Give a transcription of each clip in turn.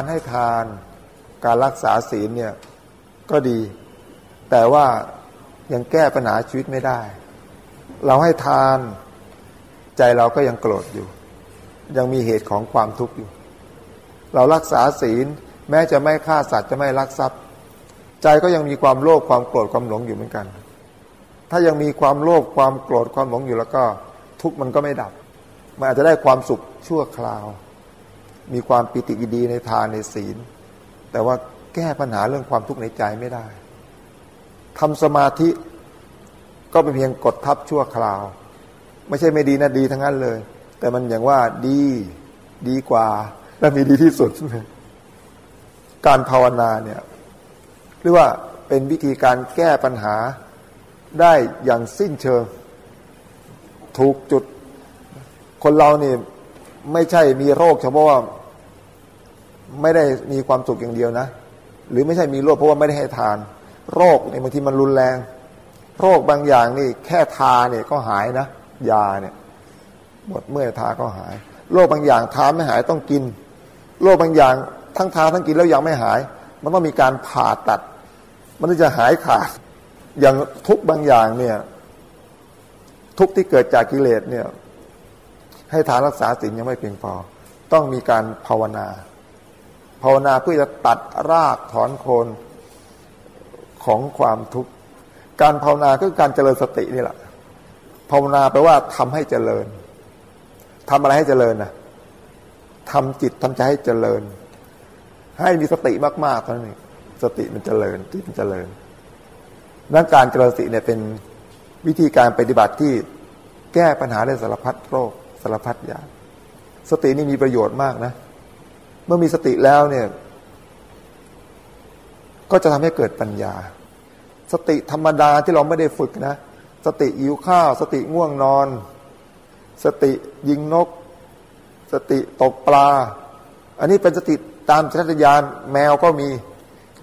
การให้ทาน การรักษาศีลเนี่ยก็ดี แต่ว่ายังแก้ปัญหาชีวิตไม่ได้ เราให้ทานใจเราก็ยังโกรธอยู่ ยังมีเหตุของความทุกข์อยู่ เรารักษาศีลแม้จะไม่ฆ่าสัตว์จะไม่ลักทรัพย์ ใจก็ยังมีความโลภความโกรธความหลงอยู่เหมือนกัน ถ้ายังมีความโลภความโกรธความหลงอยู่แล้วก็ทุกข์มันก็ไม่ดับ มันอาจจะได้ความสุขชั่วคราว มีความปิติดีในทานในศีล แต่ว่าแก้ปัญหาเรื่องความทุกข์ในใจไม่ได้ทำสมาธิก็เป็นเพียงกดทับชั่วคราว ไม่ใช่ไม่ดีนะดีทั้งนั้นเลย แต่มันอย่างว่าดีดีกว่า และมีดีที่สุด การภาวนาเนี่ยหรือว่าเป็นวิธีการแก้ปัญหาได้อย่างสิ้นเชิง ถูกจุดคนเรานี่ ไม่ใช่มีโรคเฉพาะว่าไม่ได้มีความสุขอย่างเดียวนะ หรือไม่ใช่มีโรคเพราะว่าไม่ได้ให้ทาน โรคในบางทีมันรุนแรง โรคบางอย่างนี่แค่ทาเนี่ยก็หายนะ ยาเนี่ยหมดเมื่อทาก็หาย โรคบางอย่างทาไม่หายต้องกิน โรคบางอย่างทั้งทาทั้งกินแล้วยังไม่หาย มันต้องมีการผ่าตัด มันจะหายขาด อย่างทุกบางอย่างเนี่ยทุกที่เกิดจากกิเลสเนี่ย ให้ทานรักษาสิ่งยังไม่เพียงพอ ต้องมีการภาวนา ภาวนาเพื่อจะตัดรากถอนโคนของความทุกข์การภาวนาคือการเจริญสตินี่แหละภาวนาแปลว่าทำให้เจริญทำอะไรให้เจริญนะทำจิตทำใจให้เจริญ ให้มีสติมากๆเท่านั้นสติมันเจริญจิตมันเจริญนั่นการเจริญสติเนี่ยเป็นวิธีการปฏิบัติที่แก้ปัญหาได้สารพัดโรค สารพัดอย่าง สตินี่มีประโยชน์มากนะ เมื่อมีสติแล้วเนี่ย ก็จะทำให้เกิดปัญญา สติธรรมดาที่เราไม่ได้ฝึกนะ สติหิวข้าว สติง่วงนอน สติยิงนก สติตกปลา อันนี้เป็นสติตามชัตยานแมวก็มี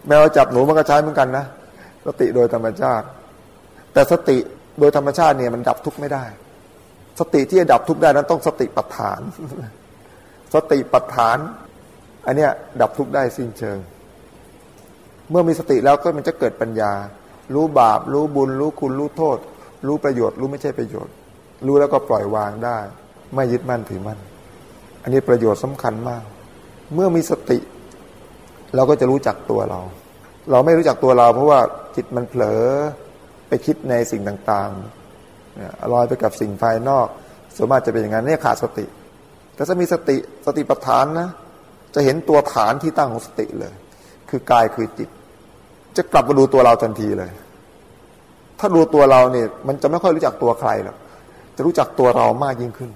แมวจับหนูมันก็ใช้เหมือนกันนะ สติโดยธรรมชาติ แต่สติโดยธรรมชาติเนี่ยมันดับทุกข์ไม่ได้ สติที่จะดับทุกข์ได้นั้นต้องสติปัฏฐาน สติปัฏฐาน อันเนี้ยดับทุกข์ได้สิ้นเชิง เมื่อมีสติแล้วก็มันจะเกิดปัญญา รู้บาป รู้บุญ รู้คุณ รู้โทษ รู้ประโยชน์ รู้ไม่ใช่ประโยชน์ รู้แล้วก็ปล่อยวางได้ ไม่ยึดมั่นถือมั่น อันนี้ประโยชน์สำคัญมาก เมื่อมีสติ เราก็จะรู้จักตัวเรา เราไม่รู้จักตัวเรา เพราะว่าจิตมันเผลอไปคิดในสิ่งต่างๆ ลอยไปกับสิ่งภายนอกส่วนมากจะเป็นอย่างนั้นเนี่ยขาดสติ แต่ถ้ามีสติสติปัฏฐานนะ จะเห็นตัวฐานที่ตั้งของสติเลย คือกายคือจิต จะกลับมาดูตัวเราทันทีเลย ถ้าดูตัวเราเนี่ย มันจะไม่ค่อยรู้จักตัวใครหรอกจะรู้จักตัวเรามากยิ่งขึ้น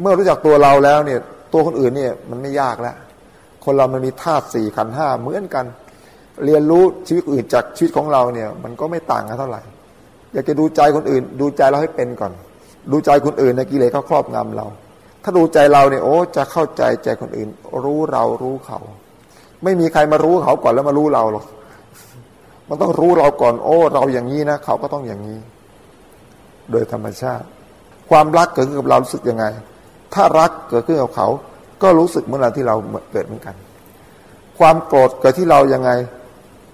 เมื่อรู้จักตัวเราแล้วเนี่ย ตัวคนอื่นเนี่ยมันไม่ยากแล้ว คนเรามันมีธาตุสี่ขันห้าเหมือนกัน เรียนรู้ชีวิตอื่นจากชีวิตของเราเนี่ย มันก็ไม่ต่างกันเท่าไหร่ อยากจะดูใจคนอื่น ดูใจเราให้เป็นก่อน ดูใจคนอื่นในกิเลสเขาครอบงำเรา ถ้าดูใจเราเนี่ยโอ้จะเข้าใจใจคนอื่น รู้เรารู้เขา ไม่มีใครมารู้เขาก่อนแล้วมารู้เราหรอกมันต้องรู้เราก่อน โอ้ เราอย่างนี้นะเขาก็ต้องอย่างนี้ โดยธรรมชาติ ความรักเกิดขึ้นกับเรารู้สึกยังไง ถ้ารักเกิดขึ้นกับเขา ก็รู้สึกเหมือนเราที่เราเกิดเหมือนกัน ความโกรธเกิดที่เรายังไง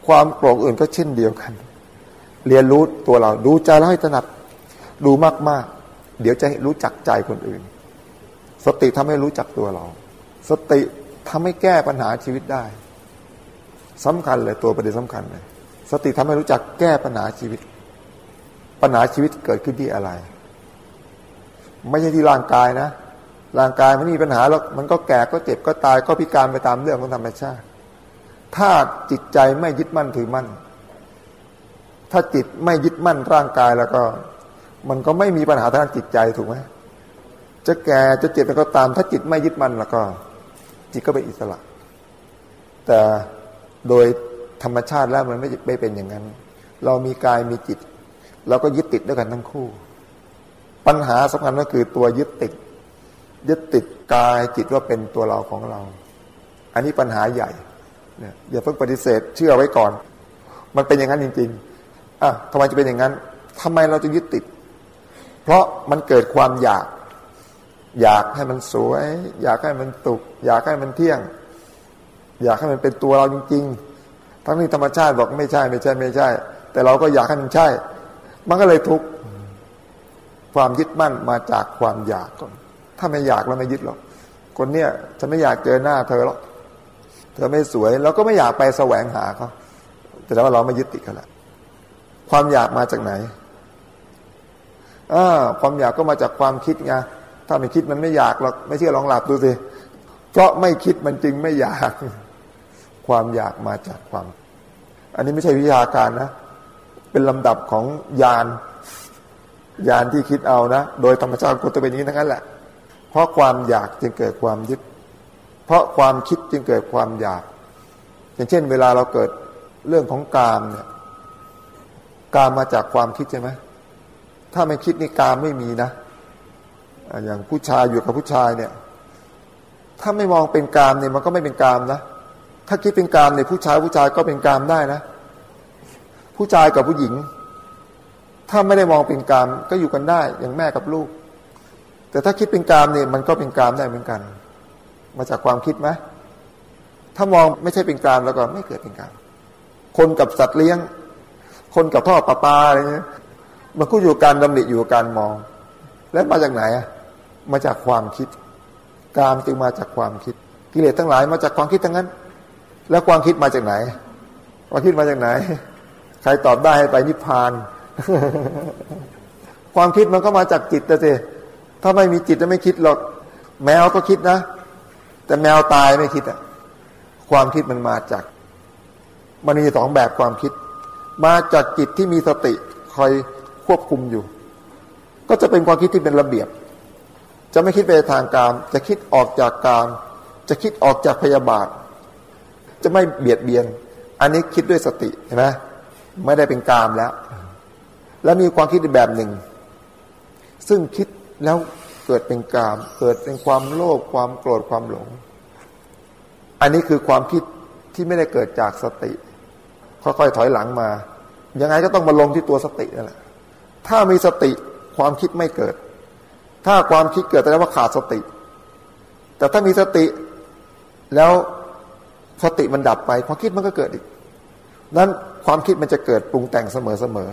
ความโกรธอื่นก็เช่นเดียวกัน เรียนรู้ตัวเรา ดูใจเราให้ถนัด ดูมากๆ เดี๋ยวจะรู้จักใจคนอื่น สติทำให้รู้จักตัวเรา สติทำให้แก้ปัญหาชีวิตได้สำคัญเลยตัวประเด็นสำคัญเลย สติทำให้รู้จักแก้ปัญหาชีวิต ปัญหาชีวิตเกิดขึ้นที่อะไร ไม่ใช่ที่ร่างกายนะร่างกายมันมีปัญหาแล้วมันก็แก่ก็เจ็บก็ตายก็พิการไปตามเรื่องของธรรมชาติ ถ้าจิตใจไม่ยึดมั่นถือมั่น ถ้าจิตไม่ยึดมั่นร่างกายแล้วก็ มันก็ไม่มีปัญหาทางจิตใจถูกไหมจะแก่จะเจ็บก็ตาม ถ้าจิตไม่ยึดมั่นแล้วก็ จิตก็เป็นอิสระ แต่โดยธรรมชาติแล้วมันไม่ไม่เป็นอย่างนั้น เรามีกายมีจิต เราก็ยึดติดด้วยกันทั้งคู่ ปัญหาสำคัญก็คือตัวยึดติด ยึดติดกายจิตว่าเป็นตัวเราของเรา อันนี้ปัญหาใหญ่เนี่ยอย่าเพิ่งปฏิเสธเชื่อไว้ก่อน มันเป็นอย่างนั้นจริง ๆ อะทำไมจะเป็นอย่างนั้นทำไมเราจะยึดติด เพราะมันเกิดความอยาก อยากให้มันสวย อยากให้มันตุกอยากให้มันเที่ยง อยากให้มันเป็นตัวเราจริง ๆ ทั้งนี้ธรรมชาติบอกไม่ใช่ไม่ใช่ไม่ใช่ แต่เราก็อยากให้มันใช่ มันก็เลยทุกข์ความยึดมั่นมาจากความอยากก่อนถ้าไม่อยากเราไม่ยึดหรอกคนเนี้ยฉันไม่อยากเจอหน้าเธอหรอกเธอไม่สวยเราก็ไม่อยากไปแสวงหาเขาแต่ว่าเราไม่ยึดติดกันแหละ ความอยากมาจากไหนอ่าความอยากก็มาจากความคิดไงถ้าไม่คิดมันไม่อยากหรอกไม่เชื่อลองหลับดูสิเพราะไม่คิดมันจึงไม่อยาก ความอยากมาจากความ อันนี้ไม่ใช่วิชาการนะ เป็นลำดับของยานยานที่คิดเอานะ โดยธรรมชาติคนตัวเป็นนี้ทั้งนั้นแหละ เพราะความอยากจึงเกิดความยึด เพราะความคิดจึงเกิดความอยาก อย่างเช่น เวลาเราเกิดเรื่องของกามเนี่ย กามมาจากความคิดใช่ไหมถ้าไม่คิดนี่กามไม่มีนะ อย่างผู้ชายอยู่กับผู้ชายเนี่ย ถ้าไม่มองเป็นกามเนี่ยมันก็ไม่เป็นกามนะ ถ้าคิดเป็นกามเนี่ยผู้ชายผู้ชายก็เป็นกามได้นะ ผู้ชายกับผู้หญิง ถ้าไม่ได้มองเป็นกามก็อยู่กันได้ อย่างแม่กับลูก แต่ถ้าคิดเป็นกามเนี่ยมันก็เป็นกามได้เหมือนกัน มาจากความคิดไหมถ้ามองไม่ใช่เป็นกามแล้วก็ไม่เกิดเป็นกาม คนกับสัตว์เลี้ยง คนกับพ่อปลาปลาอะไรเงี้ยมันก็อยู่การดำริอยู่การมอง แล้วมาจากไหนอะมาจากความคิด กามจึงมาจากความคิด กิเลสทั้งหลายมาจากความคิดทั้งนั้น แล้วความคิดมาจากไหน ความคิดมาจากไหน ใครตอบได้ให้ไปนิพพาน ความคิดมันก็มาจากจิตแต่สิถ้าไม่มีจิตจะไม่คิดหรอก แมวก็คิดนะ แต่แมวตายไม่คิดอะความคิดมันมาจาก มันมีสองแบบความคิด มาจากจิตที่มีสติคอยควบคุมอยู่ ก็จะเป็นความคิดที่เป็นระเบียบ จะไม่คิดไปทางการ จะคิดออกจากการ จะคิดออกจากพยาบาท จะไม่เบียดเบียน อันนี้คิดด้วยสติเห็นไหมไม่ได้เป็นกามแล้ว แล้วมีความคิดอีกแบบหนึ่ง ซึ่งคิดแล้วเกิดเป็นกาม เกิดเป็นความโลภความโกรธความหลง อันนี้คือความคิดที่ไม่ได้เกิดจากสติ ค่อยๆถอยหลังมา ยังไงก็ต้องมาลงที่ตัวสตินั่นแหละถ้ามีสติความคิดไม่เกิด ถ้าความคิดเกิดแสดงว่าขาดสติ แต่ถ้ามีสติแล้วสติมันดับไป ความคิดมันก็เกิดอีกนั้นความคิดมันจะเกิดปรุงแต่งเสมอเสมอ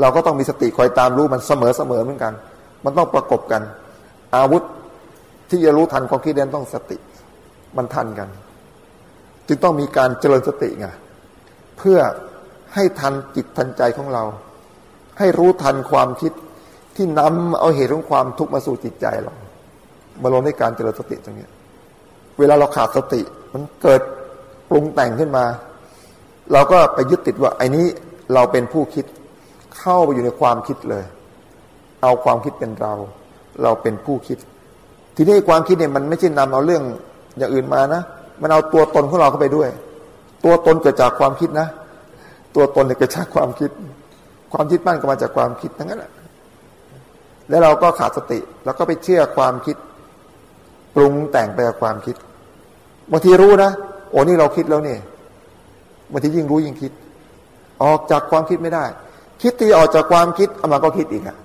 เราก็ต้องมีสติคอยตามรู้มันเสมอเสมอเหมือนกัน มันต้องประกบกัน อาวุธที่จะรู้ทันความคิดนั้นต้องสติ มันทันกัน จึงต้องมีการเจริญสติไง เพื่อให้ทันจิตทันใจของเรา ให้รู้ทันความคิดที่นำเอาเหตุของความทุกข์มาสู่จิตใจเรามาลงในการเจริญสติตรงนี้เวลาเราขาดสติ มันเกิดปรุงแต่งขึ้นมา เราก็ไปยึดติดว่าไอ้นี้เราเป็นผู้คิดเข้าไปอยู่ในความคิดเลย เอาความคิดเป็นเรา เราเป็นผู้คิด ทีนี้ความคิดเนี่ยมันไม่ใช่นำเอาเรื่องอย่างอื่นมานะ มันเอาตัวตนของเราเข้าไปด้วย ตัวตนเกิดจากความคิดนะ ตัวตนเนี่ยเกิดจากความคิด ความยึดมั่นก็มาจากความคิดทั้งนั้นแหละแล้วเราก็ขาดสติ แล้วก็ไปเชื่อความคิด ปรุงแต่งไปกับความคิดบางทีรู้นะโอ้นี่เราคิดแล้วเนี่ยบางทียิ่งรู้ยิ่งคิด ออกจากความคิดไม่ได้ คิดที่ออกจากความคิดเอามาก็คิดอีกอะ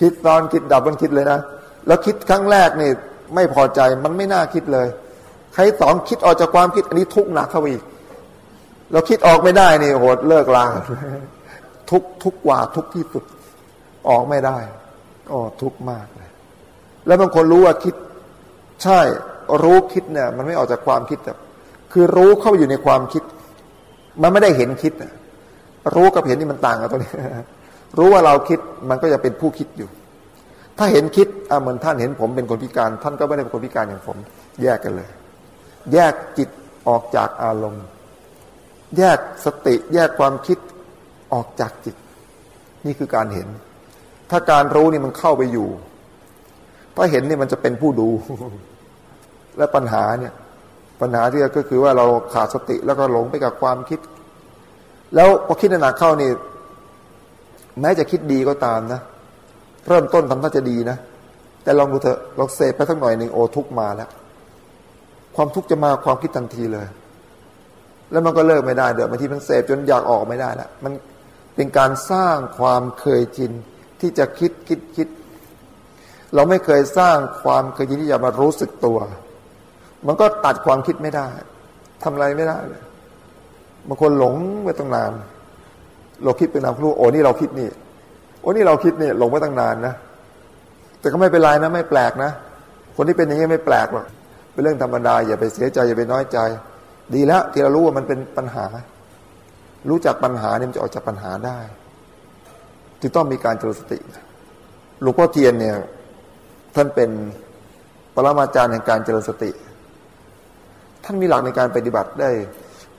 คิดตอนคิดดับมันคิดเลยนะแล้วคิดครั้งแรกนี่ไม่พอใจมันไม่น่าคิดเลย ใครสอนคิดออกจากความคิด อันนี้ทุกข์หนักเข้าไปอีก เราคิดออกไม่ได้นี่โหดเลิกลาทุกทุกกว่าทุกที่สุด ออกไม่ได้ก็ทุกมากเลยแล้วบางคนรู้ว่าคิด ใช่ รู้คิดเนี่ย มันไม่ออกจากความคิดแต่คือรู้เข้าไปอยู่ในความคิด มันไม่ได้เห็นคิดรู้กับเห็นนี่มันต่างกันตรงนี้รู้ว่าเราคิดมันก็จะเป็นผู้คิดอยู่ ถ้าเห็นคิดอ่าเหมือนท่านเห็นผมเป็นคนพิการ ท่านก็ไม่ได้เป็นคนพิการอย่างผม แยกกันเลย แยกจิตออกจากอารมณ์ แยกสติแยกความคิดออกจากจิต นี่คือการเห็น ถ้าการรู้นี่มันเข้าไปอยู่ถ้าเห็นนี่มันจะเป็นผู้ดู และปัญหาเนี่ย ปัญหาที่ก็คือว่าเราขาดสติแล้วก็หลงไปกับความคิด แล้วพอคิดหนักเข้านี่ แม้จะคิดดีก็ตามนะเริ่มต้นทำท่าจะดีนะแต่ลองดูเถอะลองเสพไปสักหน่อยหนึ่งโอทุกมาแล้ว ความทุกข์จะมาความคิดทันทีเลย แล้วมันก็เลิกไม่ได้เดี๋ยวบางทีมันเสพจนอยากออกไม่ได้แล้วมันเป็นการสร้างความเคยชินที่จะคิดคิดคิด เราไม่เคยสร้างความเคยชินที่จะมารู้สึกตัว มันก็ตัดความคิดไม่ได้ทำอะไรไม่ได้เลยบางคนหลงไปตั้งนาน เราคิดเป็นนามรู้โอ้นี่เราคิดนี่โอ้นี่เราคิดนี่หลงไปตั้งนานนะแต่ก็ไม่เป็นไรนะ ไม่แปลกนะ คนที่เป็นอย่างนี้ไม่แปลกหรอกเป็นเรื่องธรรมดาอย่าไปเสียใจอย่าไปน้อยใจ ดีแล้วที่เรารู้ว่ามันเป็นปัญหา รู้จักปัญหาเนี่ยมันจะออกจากปัญหาได้ จึงต้องมีการเจริญสติหลวงพ่อเทียนเนี่ย ท่านเป็นปรมาจารย์แห่งการเจริญสติ ท่านมีหลักในการปฏิบัติได้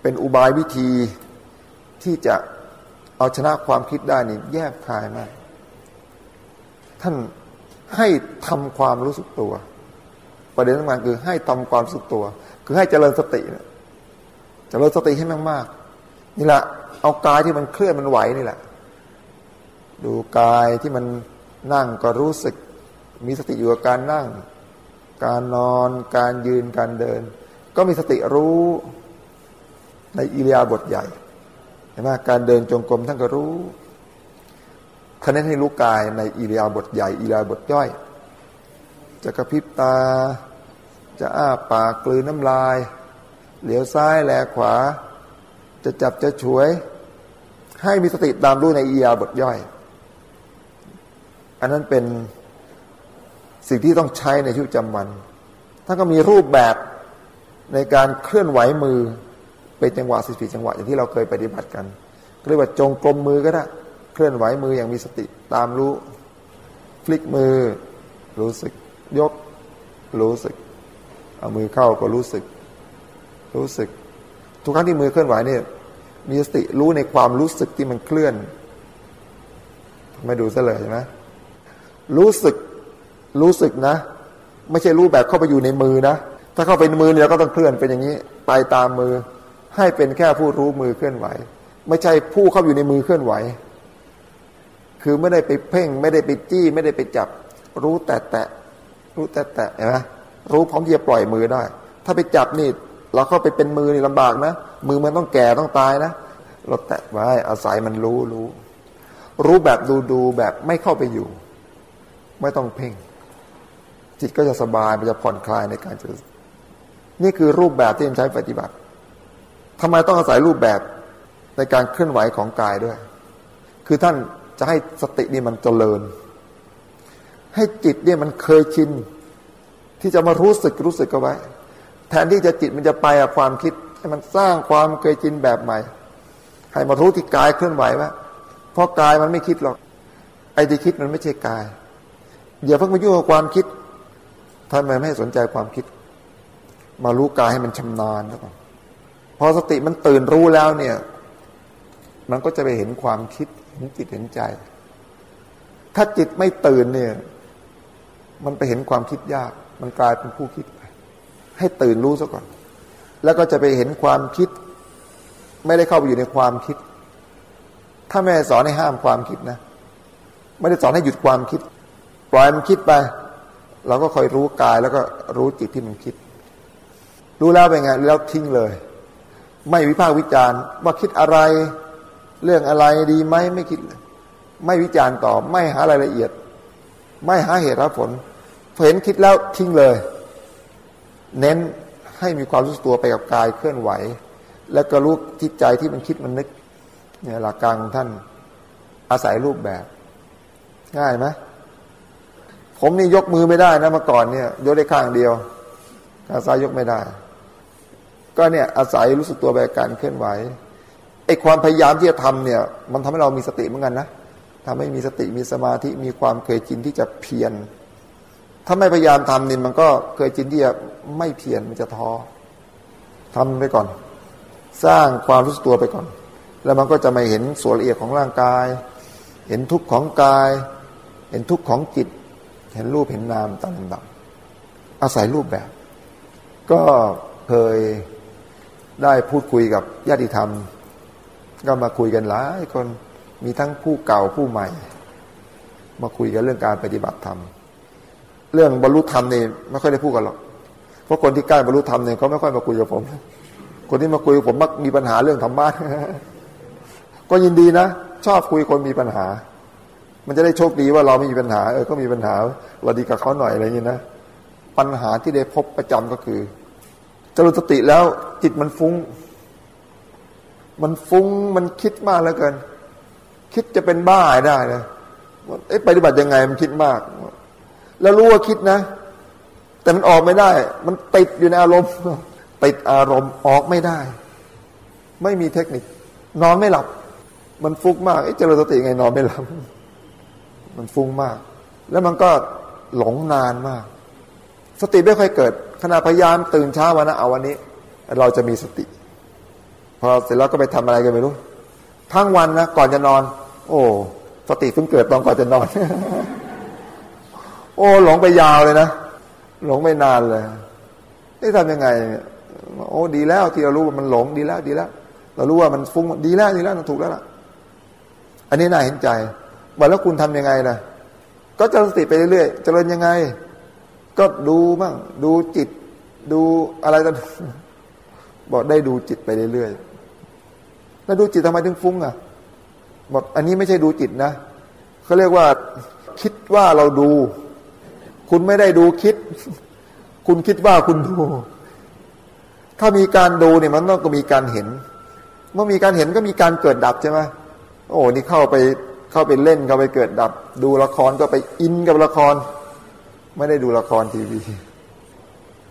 เป็นอุบายวิธีที่จะเอาชนะความคิดได้นี่แยบคายมาก ท่านให้ทำความรู้สึกตัว ประเด็นสำคัญคือให้ทำความรู้สึกตัว คือให้เจริญสติ เจริญสติให้มากๆนี่แหละเอากายที่มันเคลื่อนมันไหวนี่แหละ ดูกายที่มันนั่งก็รู้สึก มีสติอยู่กับการนั่ง การนอนการยืนการเดิน ก็มีสติรู้ในอิริยาบถใหญ่เห็นไหมการเดินจงกรมท่านก็รู้คะแนนให้รู้กายในอิริยาบถใหญ่อิริยาบถย่อย จะกระพริบตา จะอ้าปากกลืนน้ำลาย เหลียวซ้ายแลขวา จะจับจะฉวย ให้มีสติตามรู้ในอิริยาบถย่อย อันนั้นเป็นสิ่งที่ต้องใช้ในชีวิตประจำวันท่านก็มีรูปแบบในการเคลื่อนไหวมือเป็นจังหวะสิบสี่จังหวะอย่างที่เราเคยปฏิบัติกันเรียกว่าจงกลมมือก็ได้เคลื่อนไหวมืออย่างมีสติตามรู้ฟลิกมือ รู้สึกยก รู้สึก เอามือเข้าก็รู้สึก รู้สึก ทุกครั้งที่มือเคลื่อนไหวเนี่ย มีสติรู้ในความรู้สึกที่มันเคลื่อนไม่ดูซะเลยใช่ไหมรู้สึกรู้สึกนะ ไม่ใช่รู้แบบเข้าไปอยู่ในมือนะ ถ้าเข้าไปในมือเนี่ยก็ต้องเคลื่อนเป็นอย่างนี้ ไปตามมือ ให้เป็นแค่ผู้รู้มือเคลื่อนไหว ไม่ใช่ผู้เข้าอยู่ในมือเคลื่อนไหว คือไม่ได้ไปเพ่ง ไม่ได้ไปจี้ ไม่ได้ไปจับ รู้แต่แตะรู้แต่แตะเห็นไหมรู้พร้อมที่จะปล่อยมือได้ ถ้าไปจับนี่ เราเข้าไปเป็นมือนี่ลำบากนะ มือมันต้องแก่ต้องตายนะ เราแตะไว้อาศัยมันรู้รู้ รู้แบบดูดูแบบไม่เข้าไปอยู่ ไม่ต้องเพ่ง จิตก็จะสบายมันจะผ่อนคลายในการเจริญนี่คือรูปแบบที่ใช้ปฏิบัติทำไมต้องอาศัยรูปแบบในการเคลื่อนไหวของกายด้วย คือท่านจะให้สตินี่มันเจริญ ให้จิตเนี่ยมันเคยชินที่จะมารู้สึกรู้สึกเอาไว้ แทนที่จะจิตมันจะไปกับความคิด ให้มันสร้างความเคยชินแบบใหม่ ให้มารู้ที่กายเคลื่อนไหวว่าเพราะกายมันไม่คิดหรอก ไอ้ที่คิดมันไม่ใช่กาย อย่าเพิ่งมายุ่งกับความคิดท่านไม่ให้สนใจความคิด มารู้กายให้มันชำนาญแล้วก่อนพอสติมันตื่นรู้แล้วเนี่ย มันก็จะไปเห็นความคิดเห็นจิตเห็นใจ ถ้าจิตไม่ตื่นเนี่ย มันไปเห็นความคิดยาก มันกลายเป็นผู้คิด ให้ตื่นรู้ซะก่อน แล้วก็จะไปเห็นความคิด ไม่ได้เข้าไปอยู่ในความคิด ถ้าแม่สอนให้ห้ามความคิดนะ ไม่ได้สอนให้หยุดความคิด ปล่อยมันคิดไป เราก็คอยรู้กายแล้วก็รู้จิตที่มันคิด รู้แล้วเป็นไงแล้วทิ้งเลย ไม่วิพากษ์วิจารณ์ ว่าคิดอะไร เรื่องอะไรดีไหมไม่คิดเลยไม่วิจารณ์ต่อ ไม่หารายละเอียด ไม่หาเหตุผลเห็นคิดแล้วทิ้งเลย เน้นให้มีความรู้สึกตัวไปกับกายเคลื่อนไหว แล้วก็รู้จิตใจที่มันคิดมันนึกเนี่ยหลักการของท่านอาศัยรูปแบบ ง่ายไหมผมนี่ยกมือไม่ได้นะเมื่อก่อนเนี่ย ยกได้ข้างเดียวขาซ้ายยกไม่ได้ ก็เนี่ยอาศัยรู้สึกตัวแบบการเคลื่อนไหวไอ้ความพยายามที่จะทำเนี่ย มันทำให้เรามีสติเหมือนกันนะทำให้มีสติมีสมาธิมีความเคยชินที่จะเพียร ถ้าไม่พยายามทำนี่มันก็เคยชินที่จะไม่เพียรมันจะท้อทำไปก่อน สร้างความรู้สึกตัวไปก่อน แล้วมันก็จะมาเห็นส่วนละเอียดของร่างกาย เห็นทุกข์ของกาย เห็นทุกข์ของจิต เห็นรูปเห็นนามตามลำดับอาศัยรูปแบบ ก็เคยได้พูดคุยกับญาติธรรม ก็มาคุยกันหลายคนมีทั้งผู้เก่าผู้ใหม่ มาคุยกันเรื่องการปฏิบัติธรรม เรื่องบรรลุธรรมนี่ไม่ค่อยได้พูดกันหรอกเพราะคนที่ใกล้บรรลุธรรมเนี่ยเขาไม่ค่อยมาคุยกับผม คนที่มาคุยกับผมมักมีปัญหาเรื่องธรรมะก็ยินดีนะชอบคุยคนมีปัญหา มันจะได้โชคดีว่าเราไม่มีปัญหาเออก็มีปัญหาเราดีกับเขาหน่อยอะไรอย่างนี้นะปัญหาที่ได้พบประจำก็คือจริญสติแล้วจิตมันฟุง้ง มันฟุง้งมันคิดมากแล้วเกิน คิดจะเป็นบ้าได้นะเอ๊ะปฏิบัติยังไงมันคิดมาก แล้วรู้ว่าคิดนะ แต่มันออกไม่ได้ มันติดอยู่ในอารมณ์ ติดอารมณ์ออกไม่ได้ ไม่มีเทคนิคนอนไม่หลับ มันฟุ้งมากเจริญสติไงนอนไม่หลับ มันฟุ้งมาก แล้วมันก็หลงนานมาก สติไม่ค่อยเกิดขณะพยายามตื่นเช้าวันนะเอาวันนี้ เราจะมีสติ พอเสร็จแล้วก็ไปทำอะไรกันไม่รู้ ทั้งวันนะก่อนจะนอน โอ้ สติเพิ่งเกิดตอนก่อนจะนอน โอ้หลงไปยาวเลยนะหลงไปนานเลยนี่ทำยังไง โอ้ดีแล้วที่เรารู้ว่ามันหลงดีแล้วดีแล้ว เรารู้ว่ามันฟุ้งดีแล้วดีแล้วถูกแล้วล่ะ อันนี้น่าเห็นใจว่าแล้วคุณทํำยังไงนะก็เจริญสติไปเรื่อยๆเจริญยังไง ก็ดูบ้างดูจิต ดูอะไรต่างบอกได้ดูจิตไปเรื่อยๆแล้วดูจิตทำไมถึงฟุ้งอะบอกอันนี้ไม่ใช่ดูจิตนะเขาเรียกว่าคิดว่าเราดู คุณไม่ได้ดูคิด คุณคิดว่าคุณดู ถ้ามีการดูเนี่ยมันต้องก็มีการเห็น เมื่อมีการเห็นก็มีการเกิดดับใช่ไหมโอ้นี่เข้าไปเข้าไปเล่นเข้าไปเกิดดับ ดูละครก็ไปอินกับละคร ไม่ได้ดูละครทีวี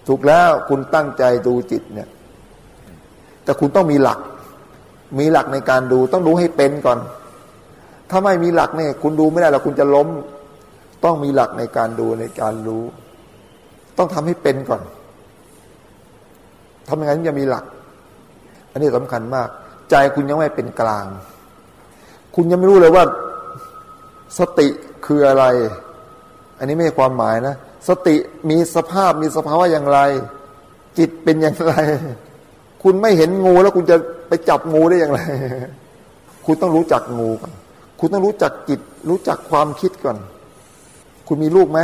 ถูกแล้วคุณตั้งใจดูจิตเนี่ย แต่คุณต้องมีหลัก มีหลักในการดูต้องดูให้เป็นก่อน ถ้าไม่มีหลักเนี่ย คุณดูไม่ได้หรอกคุณจะล้ม ต้องมีหลักในการดูในการรู้ ต้องทำให้เป็นก่อนทำอยังไงถึงจะมีหลัก อันนี้สำคัญมาก ใจคุณยังไม่เป็นกลาง คุณยังไม่รู้เลยว่า สติคืออะไร อันนี้ไม่ใช่ความหมายนะ สติมีสภาพมีสภาวะอย่างไร จิตเป็นอย่างไร คุณไม่เห็นงูแล้วคุณจะไปจับงูได้อย่างไร คุณต้องรู้จักงูก่อน คุณต้องรู้จักจิต รู้จักความคิดก่อน คุณมีลูกไหม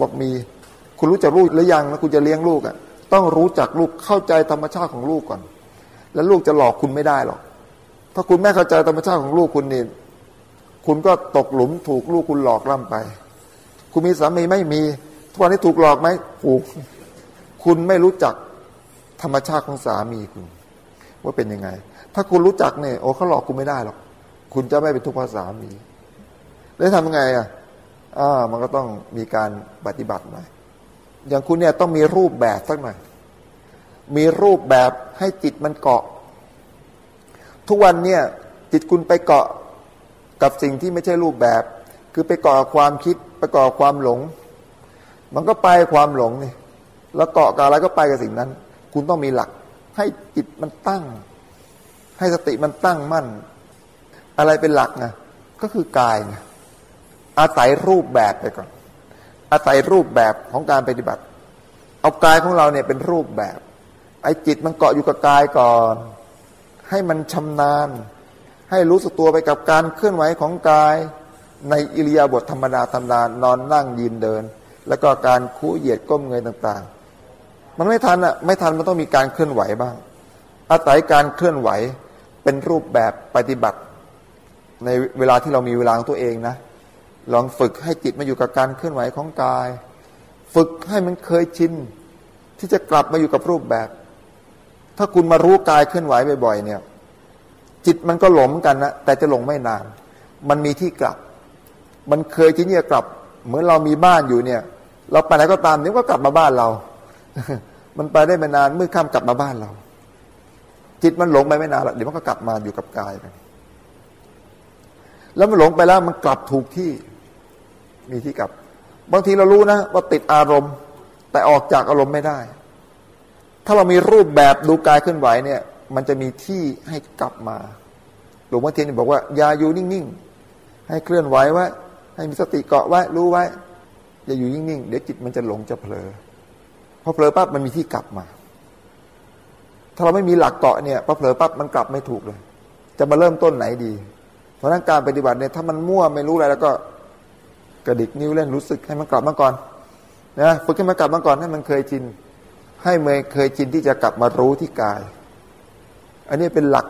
บอกมี คุณรู้จักลูกหรือยังแล้วคุณจะเลี้ยงลูกอะ ต้องรู้จักลูกเข้าใจธรรมชาติของลูกก่อน แล้วลูกจะหลอกคุณไม่ได้หรอก ถ้าคุณแม่เข้าใจธรรมชาติของลูกคุณนี่คุณก็ตกหลุมถูกลูกคุณหลอกล่ำไป คุณมีสามีไม่มีทุกวันนี้ถูกหลอกไหมถูก คุณไม่รู้จักธรรมชาติของสามีคุณ ว่าเป็นยังไง ถ้าคุณรู้จักเนี่ยโอ้เขาหลอกคุณไม่ได้หรอก คุณจะไม่เป็นทุกข์เพราะสามี แล้วทำยังไงอะ อ่ามันก็ต้องมีการปฏิบัติหน่อยอย่างคุณเนี่ยต้องมีรูปแบบสักหน่อยมีรูปแบบให้จิตมันเกาะ ทุกวันเนี่ยจิตคุณไปเกาะกับสิ่งที่ไม่ใช่รูปแบบ คือไปเกาะความคิดไปเกาะความหลง มันก็ไปความหลงนี่แล้วเกาะกับอะไรก็ไปกับสิ่งนั้น คุณต้องมีหลัก ให้จิตมันตั้ง ให้สติมันตั้งมั่น อะไรเป็นหลักนะก็คือกายนะ อาศัยรูปแบบไปก่อน อาศัยรูปแบบของการปฏิบัติ เอากายของเราเนี่ยเป็นรูปแบบ ไอ้จิตมันเกาะอยู่กับกายก่อน ให้มันชำนาญ ให้รู้สึกตัวไปกับการเคลื่อนไหวของกาย ในอิริยาบถธรรมดาธรรมดานอนนั่งยืนเดิน แล้วก็การคู่เหยียดก้มเงยต่างๆ มันไม่ทันอะไม่ทันมันต้องมีการเคลื่อนไหวบ้าง อาศัยการเคลื่อนไหวเป็นรูปแบบปฏิบัติ ในเวลาที่เรามีเวลาของตัวเองนะ ลองฝึกให้จิตมาอยู่กับการเคลื่อนไหวของกาย ฝึกให้มันเคยชินที่จะกลับมาอยู่กับรูปแบบ ถ้าคุณมารู้กายเคลื่อนไหวบ่อยๆเนี่ย จิตมันก็หลงกันนะแต่จะหลงไม่นาน มันมีที่กลับ มันเคยที่จะกลับ เหมือนเรามีบ้านอยู่เนี่ย เราไปไหนก็ตามเดี๋ยวก็กลับมาบ้านเรา มันไปได้ไม่นานเมื่อข้ามกลับมาบ้านเรา จิตมันหลงไปไม่นานหรอกเดี๋ยวมันก็กลับมาอยู่กับกายแล้วมันหลงไปแล้วมันกลับถูกที่ มีที่กลับ บางทีเรารู้นะว่าติดอารมณ์ แต่ออกจากอารมณ์ไม่ได้ ถ้าเรามีรูปแบบดูกายเคลื่อนไหวเนี่ย มันจะมีที่ให้กลับมา หลวงพ่อเทียนบอกว่าอย่าอยู่นิ่งๆ ให้เคลื่อนไหวไว้ ให้มีสติเกาะไว้รู้ไว้ อย่าอยู่นิ่งๆ เดี๋ยวจิตมันจะหลงจะเผลอ พอเผลอปั๊บมันมีที่กลับมา ถ้าเราไม่มีหลักเกาะเนี่ยพอเผลอปั๊บมันกลับไม่ถูกเลย จะมาเริ่มต้นไหนดี เพราะนั้นการปฏิบัติเนี่ยถ้ามันมั่วไม่รู้อะไรแล้วก็ กระดิกนิ้วเล่นรู้สึกให้มันกลับมาก่อนนะฝึกให้มันกลับมาก่อนให้มันเคยชินให้เมยเคยชินที่จะกลับมารู้ที่กาย อันนี้เป็นหลัก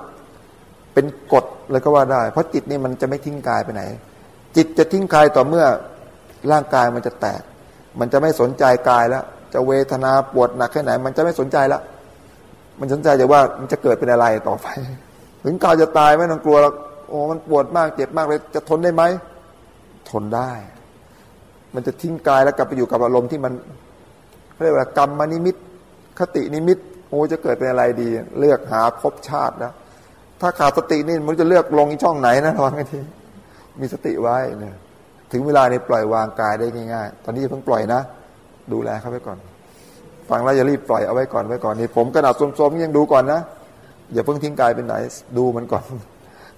เป็นกฎเลยก็ว่าได้ เพราะจิตนี่มันจะไม่ทิ้งกายไปไหน จิตจะทิ้งกายต่อเมื่อร่างกายมันจะแตก มันจะไม่สนใจกายแล้ว จะเวทนาปวดหนักแค่ไหน มันจะไม่สนใจแล้วมันสนใจแต่ว่ามันจะเกิดเป็นอะไรต่อไป ถึงกาวจะตายไม่ต้องกลัวหรอกโอ้มันปวดมากเจ็บมากเลยจะทนได้ไหมทนได้ มันจะทิ้งกายแล้วกลับไปอยู่กับอารมณ์ที่มันเรียกว่ากรรมมนิมิต คตินิมิตโอ้จะเกิดเป็นอะไรดี เลือกหาภพชาตินะถ้าขาดสตินี่มันจะเลือกลงอีช่องไหนนะระวังให้ทีมีสติไว้เนี่ยถึงเวลานี้ปล่อยวางกายได้ง่ายๆ ตอนนี้เพิ่งปล่อยนะ ดูแลเขาไว้ก่อน ฟังแล้วอย่ารีบปล่อยเอาไว้ก่อนไว้ก่อนนี่ผมกระดาษสมๆยังดูก่อนนะอย่าเพิ่งทิ้งกายเป็นไหน ดูมันก่อน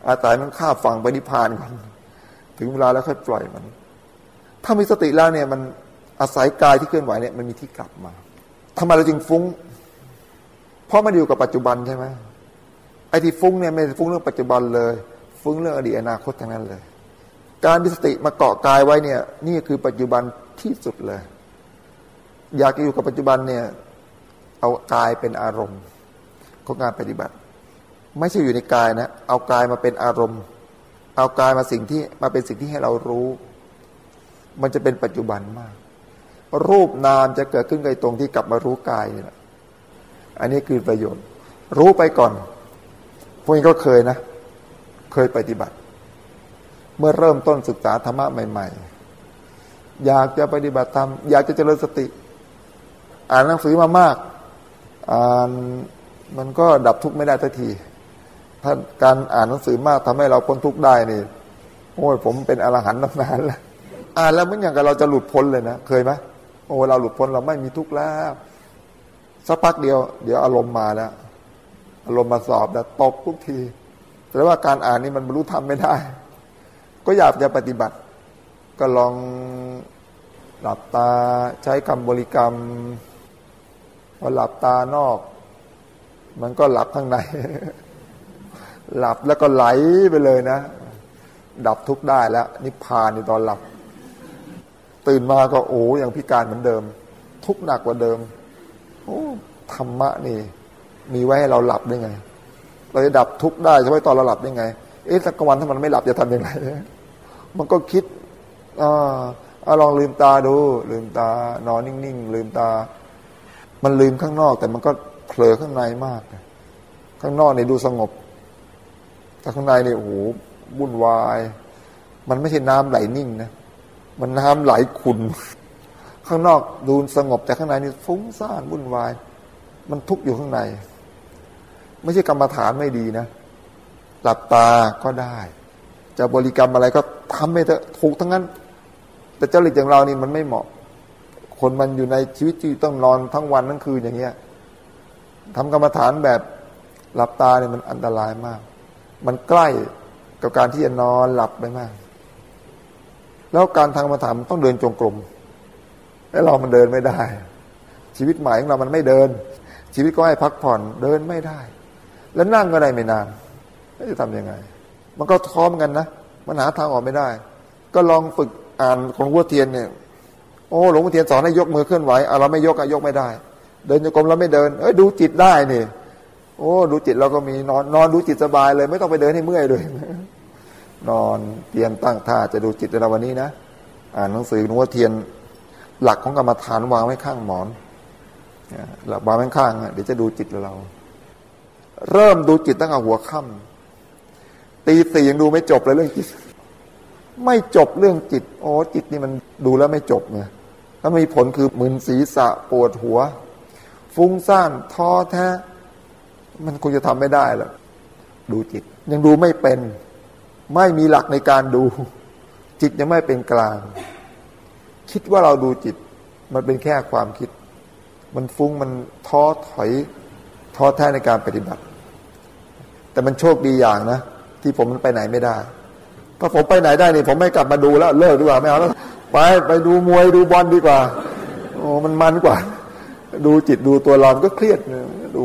อาตายมันข้าฟังไปนิพพานก่อน ถึงเวลาแล้วค่อยปล่อยมัน ถ้ามีสติแล้วเนี่ยมันอาศัยกายที่เคลื่อนไหวเนี่ยมันมีที่กลับมาทำไมเราจึงฟุ้ง เพราะมันอยู่กับปัจจุบันใช่ไหมไอ้ที่ฟุ้งเนี่ยไม่ฟุ้งเรื่องปัจจุบันเลย ฟุ้งเรื่องอดีตอนาคตทั้งนั้นเลย การมีสติมาเกาะกายไว้เนี่ย นี่คือปัจจุบันที่สุดเลย อยากจะอยู่กับปัจจุบันเนี่ย เอากายเป็นอารมณ์ของการปฏิบัติ ไม่ใช่อยู่ในกายนะ เอากายมาเป็นอารมณ์ เอากายมาสิ่งที่มาเป็นสิ่งที่ให้เรารู้ มันจะเป็นปัจจุบันมาก รูปนามจะเกิดขึ้นในตรงที่กลับมารู้กายนี่แหละอันนี้คือประโยชน์ รู้ไปก่อนพวกนี้ก็เคยนะ เคยปฏิบัติ เมื่อเริ่มต้นศึกษาธรรมะใหม่ ๆ อยากจะปฏิบัติธรรมอยากจะเจริญสติ อ่านหนังสือมามากอ่านมันก็ดับทุกข์ไม่ได้ทันที ถ้าการอ่านหนังสือมากทำให้เราพ้นทุกข์ได้นี่โอ้ยผมเป็นอรหันต์นานแล้ว อ่านแล้วมันอย่างกับเราจะหลุดพ้นเลยนะเคยไหมโอ้เราหลุดพ้นเราไม่มีทุกข์แล้วสักพักเดียว เดี๋ยวอารมณ์มาแล้วอารมณ์มาสอบนะตบทุกทีแต่ว่าการอ่านนี่มันบรรลุธรรมไม่ได้ ก็อยากจะปฏิบัติ ก็ลองหลับตาใช้คำบริกรรมพอหลับตานอก มันก็หลับข้างใน หลับแล้วก็ไหลไปเลยนะ ดับทุกได้แล้วนิพพานในตอนหลับ ตื่นมาก็โอ้ยังพิการเหมือนเดิม ทุกหนักกว่าเดิม โอ้ธรรมะนี่ มีไว้ให้เราหลับได้ไง เราจะดับทุกได้เฉพาะตอนเราหลับได้ไง เอ๊ะสักวันถ้ามันไม่หลับจะทำยังไงมันก็คิดอ่าลองลืมตาดู ลืมตานอนนิ่งๆลืมตา มันลืมข้างนอก แต่มันก็เผลอข้างในมาก ข้างนอกเนี่ยดูสงบ แต่ข้างในเนี่ยโอ้โหวุ่นวาย มันไม่ใช่น้ำไหลนิ่งนะ มันน้ำไหลขุนข้างนอกดูสงบแต่ข้างในนี่ฟุ้งซ่านวุ่นวาย มันทุกข์อยู่ข้างใน ไม่ใช่กรรมฐานไม่ดีนะ หลับตาก็ได้ จะบริกรรมอะไรก็ทำไม่เถอะถูกทั้งนั้น แต่เจริตอย่างเรานี่มันไม่เหมาะ คนมันอยู่ในชีวิตที่ต้องนอนทั้งวันทั้งคืนอย่างเงี้ยทำกรรมฐานแบบหลับตาเนี่ยมันอันตรายมาก มันใกล้กับการที่จะนอนหลับไปมาก แล้วการทางกรรมฐานต้องเดินจงกรมแล้วเรามันเดินไม่ได้ ชีวิตใหม่ของเรามันไม่เดิน ชีวิตก็ให้พักผ่อนเดินไม่ได้ แล้วนั่งก็ได้ไม่นานจะทำยังไง มันก็ท้อมกันนะมันหาทางออกไม่ได้ ก็ลองฝึกอ่านของวัวเทียนเนี่ยโอ้หลวงพ่อเทียนสอนให้ยกมือเคลื่อนไหวเราไม่ยกอะยกไม่ได้ เดินโยกลมเราไม่เดิน เอ้ยดูจิตได้นี่โอ้ดูจิตเราก็มีนอนนอนดูจิตสบายเลย ไม่ต้องไปเดินให้เมื่อยเลย นอนเตียมตั้งท่าจะดูจิตในวันนี้นะอ่านหนังสือหลวงพ่อเทียนหลักของกรรมฐานวางไว้ข้างหมอนหลับบางข้างๆเดี๋ยวจะดูจิตเรา เริ่มดูจิตตั้งแต่หัวค่ำตีสี่ยังดูไม่จบเลยเรื่องจิต ไม่จบเรื่องจิตโอ้จิตนี่มันดูแล้วไม่จบไงแล้วมีผลคือมึนศีรษะปวดหัว ฟุ้งซ่านท้อแท้ มันคงจะทำไม่ได้หรอกดูจิต ยังดูไม่เป็น ไม่มีหลักในการดู จิตยังไม่เป็นกลาง คิดว่าเราดูจิต มันเป็นแค่ความคิด มันฟุ้งมันท้อถอยท้อแท้ในการปฏิบัติ แต่มันโชคดีอย่างนะ ที่ผมมันไปไหนไม่ได้ถ้าผมไปไหนได้นี่ผมไม่กลับมาดูแล้ว เลิกดีกว่าไม่เอาแล้วไปไปดูมวยดูบอลดีกว่าโอ้มันมันกว่า ดูจิตดูตัวเราก็เครียดดู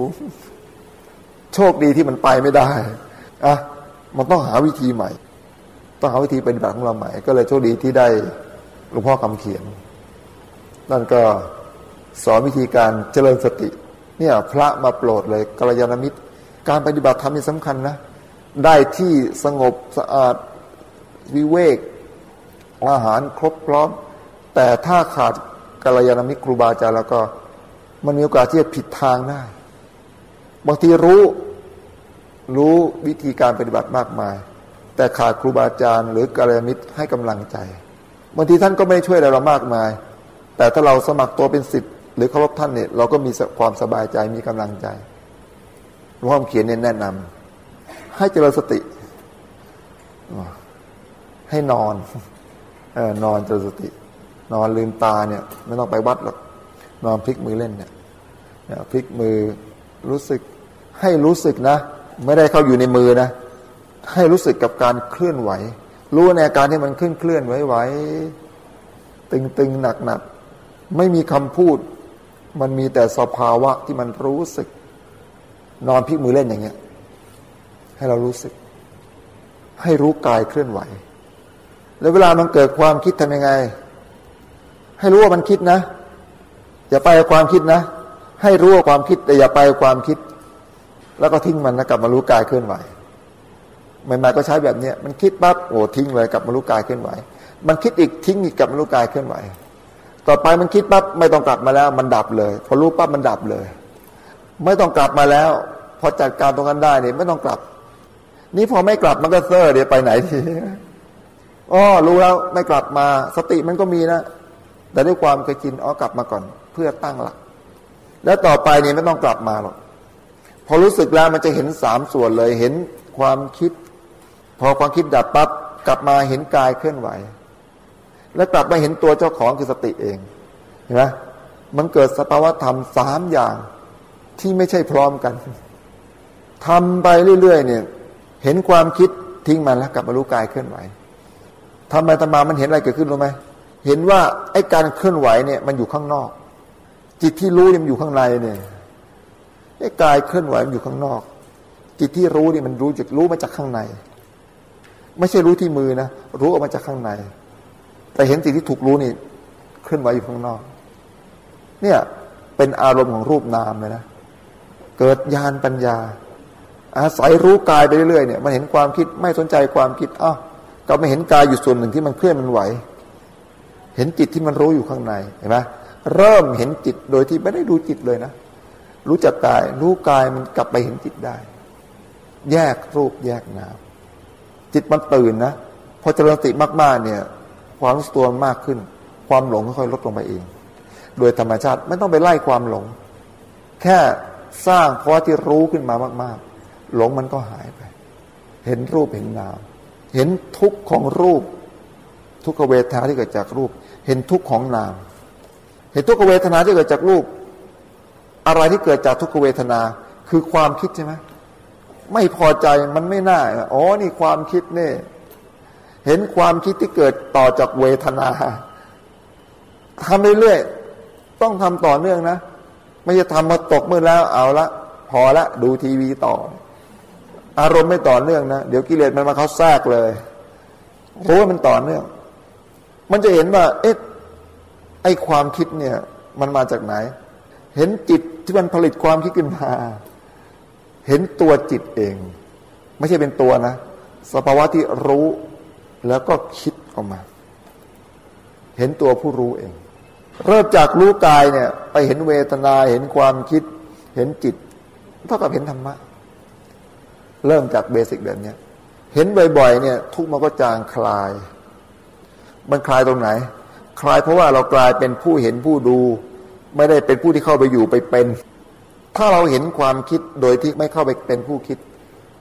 โชคดีที่มันไปไม่ได้อะ มันต้องหาวิธีใหม่ ต้องหาวิธีปฏิบัติของเราใหม่ ก็เลยโชคดีที่ได้หลวงพ่อคำเขียน นั่นก็สอนวิธีการเจริญสติ เนี่ยพระมาโปรดเลยกัลยาณมิตร การปฏิบัติธรรมนี่สำคัญนะ ได้ที่สงบสะอาดวิเวกอาหารครบพร้อม แต่ถ้าขาดกัลยาณมิตรครูบาอาจารย์แล้วก็ มันมีโอกาสที่จะผิดทางได้ บางทีรู้ รู้วิธีการปฏิบัติมากมาย แต่ขาดครูบาอาจารย์ หรือกัลยาณมิตรให้กำลังใจบางทีท่านก็ไม่ช่วยอะไรเรามากมาย แต่ถ้าเราสมัครตัวเป็นสิทธิ์หรือเคารพท่านเนี่ยเราก็มีความสบายใจมีกำลังใจหลวงพ่อเขียนเนี่ยแนะนำให้เจริญสติ ให้นอนเออนอนเจริญสติ นอนลืมตาเนี่ย ไม่ต้องไปวัดหรอกนอนพลิกมือเล่นเนี่ยพลิกมือรู้สึกให้รู้สึกนะ ไม่ได้เข้าอยู่ในมือนะ ให้รู้สึกกับการเคลื่อนไหว รู้ในอาการที่มันเคลื่อนเคลื่อนไหวไหวตึงตึงหนักหนักไม่มีคำพูด มันมีแต่สภาวะที่มันรู้สึก นอนพลิกมือเล่นอย่างเงี้ย ให้เรารู้สึก ให้รู้กายเคลื่อนไหว แล้วเวลามันเกิดความคิดทำยังไง ให้รู้ว่ามันคิดนะ อย่าไปความคิดนะ ให้รู้ว่าความคิดแต่อย่าไปความคิด แล้วก็ทิ้งมันนะกลับมารู้กายเคลื่อนไหวใหม่ๆก็ใช้แบบเนี้ยมันคิดปั๊บโอ้ทิ้งเลยกลับมารู้กายเคลื่อนไหว มันคิดอีกทิ้งอีกกลับมารู้กายเคลื่อนไหว ต่อไปมันคิดปั๊บไม่ต้องกลับมาแล้ว มันดับเลย พอรู้ปั๊บมันดับเลย ไม่ต้องกลับมาแล้ว พอจัดการตรงนั้นได้เนี่ยไม่ต้องกลับ นี่พอไม่กลับมันก็เซอร์เดี๋ยวไปไหนทีอ๋อรู้แล้วไม่กลับมา สติมันก็มีนะแต่ด้วยความเคยชินอ๋อกลับมาก่อน เพื่อตั้งหลัก แล้วต่อไปเนี่ยไม่ต้องกลับมาหรอก พอรู้สึกแล้วมันจะเห็นสามส่วนเลย เห็นความคิด พอความคิดดับปั๊บกลับมาเห็นกายเคลื่อนไหว แล้วกลับมาเห็นตัวเจ้าของคือสติเองเห็นไหมมันเกิดสภาวะธรรมสามอย่างที่ไม่ใช่พร้อมกันทำไปเรื่อยๆเนี่ย เห็นความคิดทิ้งมันแล้วกลับมารู้กายเคลื่อนไหวทำไมตมามันเห็นอะไรเกิดขึ้นรู้ไหมเห็นว่าไอ้การเคลื่อนไหวเนี่ยมันอยู่ข้างนอก จิตที่รู้เนี่ยมันอยู่ข้างในเนี่ย กายเคลื่อนไหวมันอยู่ข้างนอก จิตที่รู้นี่มันรู้จากรู้มาจากข้างใน ไม่ใช่รู้ที่มือนะรู้ออกมาจากข้างใน แต่เห็นสิ่งที่ถูกรู้นี่ เคลื่อนไหวอยู่ข้างนอก เนี่ยเป็นอารมณ์ของรูปนามเลยนะเกิดญาณปัญญา อาศัยรู้กายไปเรื่อยๆเนี่ยมันเห็นความคิดไม่สนใจความคิดอ้าวก็ไม่เห็นกายอยู่ส่วนหนึ่งที่มันเคลื่อนมันไหว เห็นจิตที่มันรู้อยู่ข้างในเห็นไหมเริ่มเห็นจิตโดยที่ไม่ได้ดูจิตเลยนะ รู้จักกาย รู้กายมันกลับไปเห็นจิตได้ แยกรูปแยกนามจิตมันตื่นนะพอเจริญสติมาก ๆ เนี่ย ความรู้ตัวมากขึ้น ความหลงค่อยๆลดลงไปเอง โดยธรรมชาติไม่ต้องไปไล่ความหลง แค่สร้างเพราะที่รู้ขึ้นมามาก ๆ หลงมันก็หายไป เห็นรูปเห็นนาม เห็นทุกข์ของรูป ทุกขเวทนาที่เกิดจากรูป เห็นทุกข์ของนาม เห็นทุกขเวทนาที่เกิดจากรูป อะไรที่เกิดจากทุกขเวทนา คือความคิดใช่ไหมไม่พอใจมันไม่น่าอ๋อนี่ความคิดเนี่ยเห็นความคิดที่เกิดต่อจากเวทนาทำเรื่อยๆต้องทำต่อเนื่องนะ ไม่ใช่ทำมาตกมือแล้วเอาละ พอละ ดูทีวีต่อ อารมณ์ไม่ต่อเนื่องนะ เดี๋ยวกิเลสมันมาเขาแทรกเลยรู้ว่ามันต่อเนื่อง มันจะเห็นว่า เอ๊ะไอความคิดเนี่ย มันมาจากไหน เห็นจิต ที่มันผลิตความคิดขึ้นมา เห็นตัวจิตเอง ไม่ใช่เป็นตัวนะ สภาวะที่รู้แล้วก็คิดออกมา เห็นตัวผู้รู้เอง เริ่มจากรู้กายเนี่ย ไปเห็นเวทนาเห็นความคิด เห็นจิต เท่ากับเห็นธรรมะ เริ่มจากเบสิกแบบนี้เห็นบ่อยๆเนี่ย ทุกมันก็จางคลาย มันคลายตรงไหน คลายเพราะว่าเรากลายเป็นผู้เห็นผู้ดู ไม่ได้เป็นผู้ที่เข้าไปอยู่ไปเป็น ถ้าเราเห็นความคิดโดยที่ไม่เข้าไปเป็นผู้คิด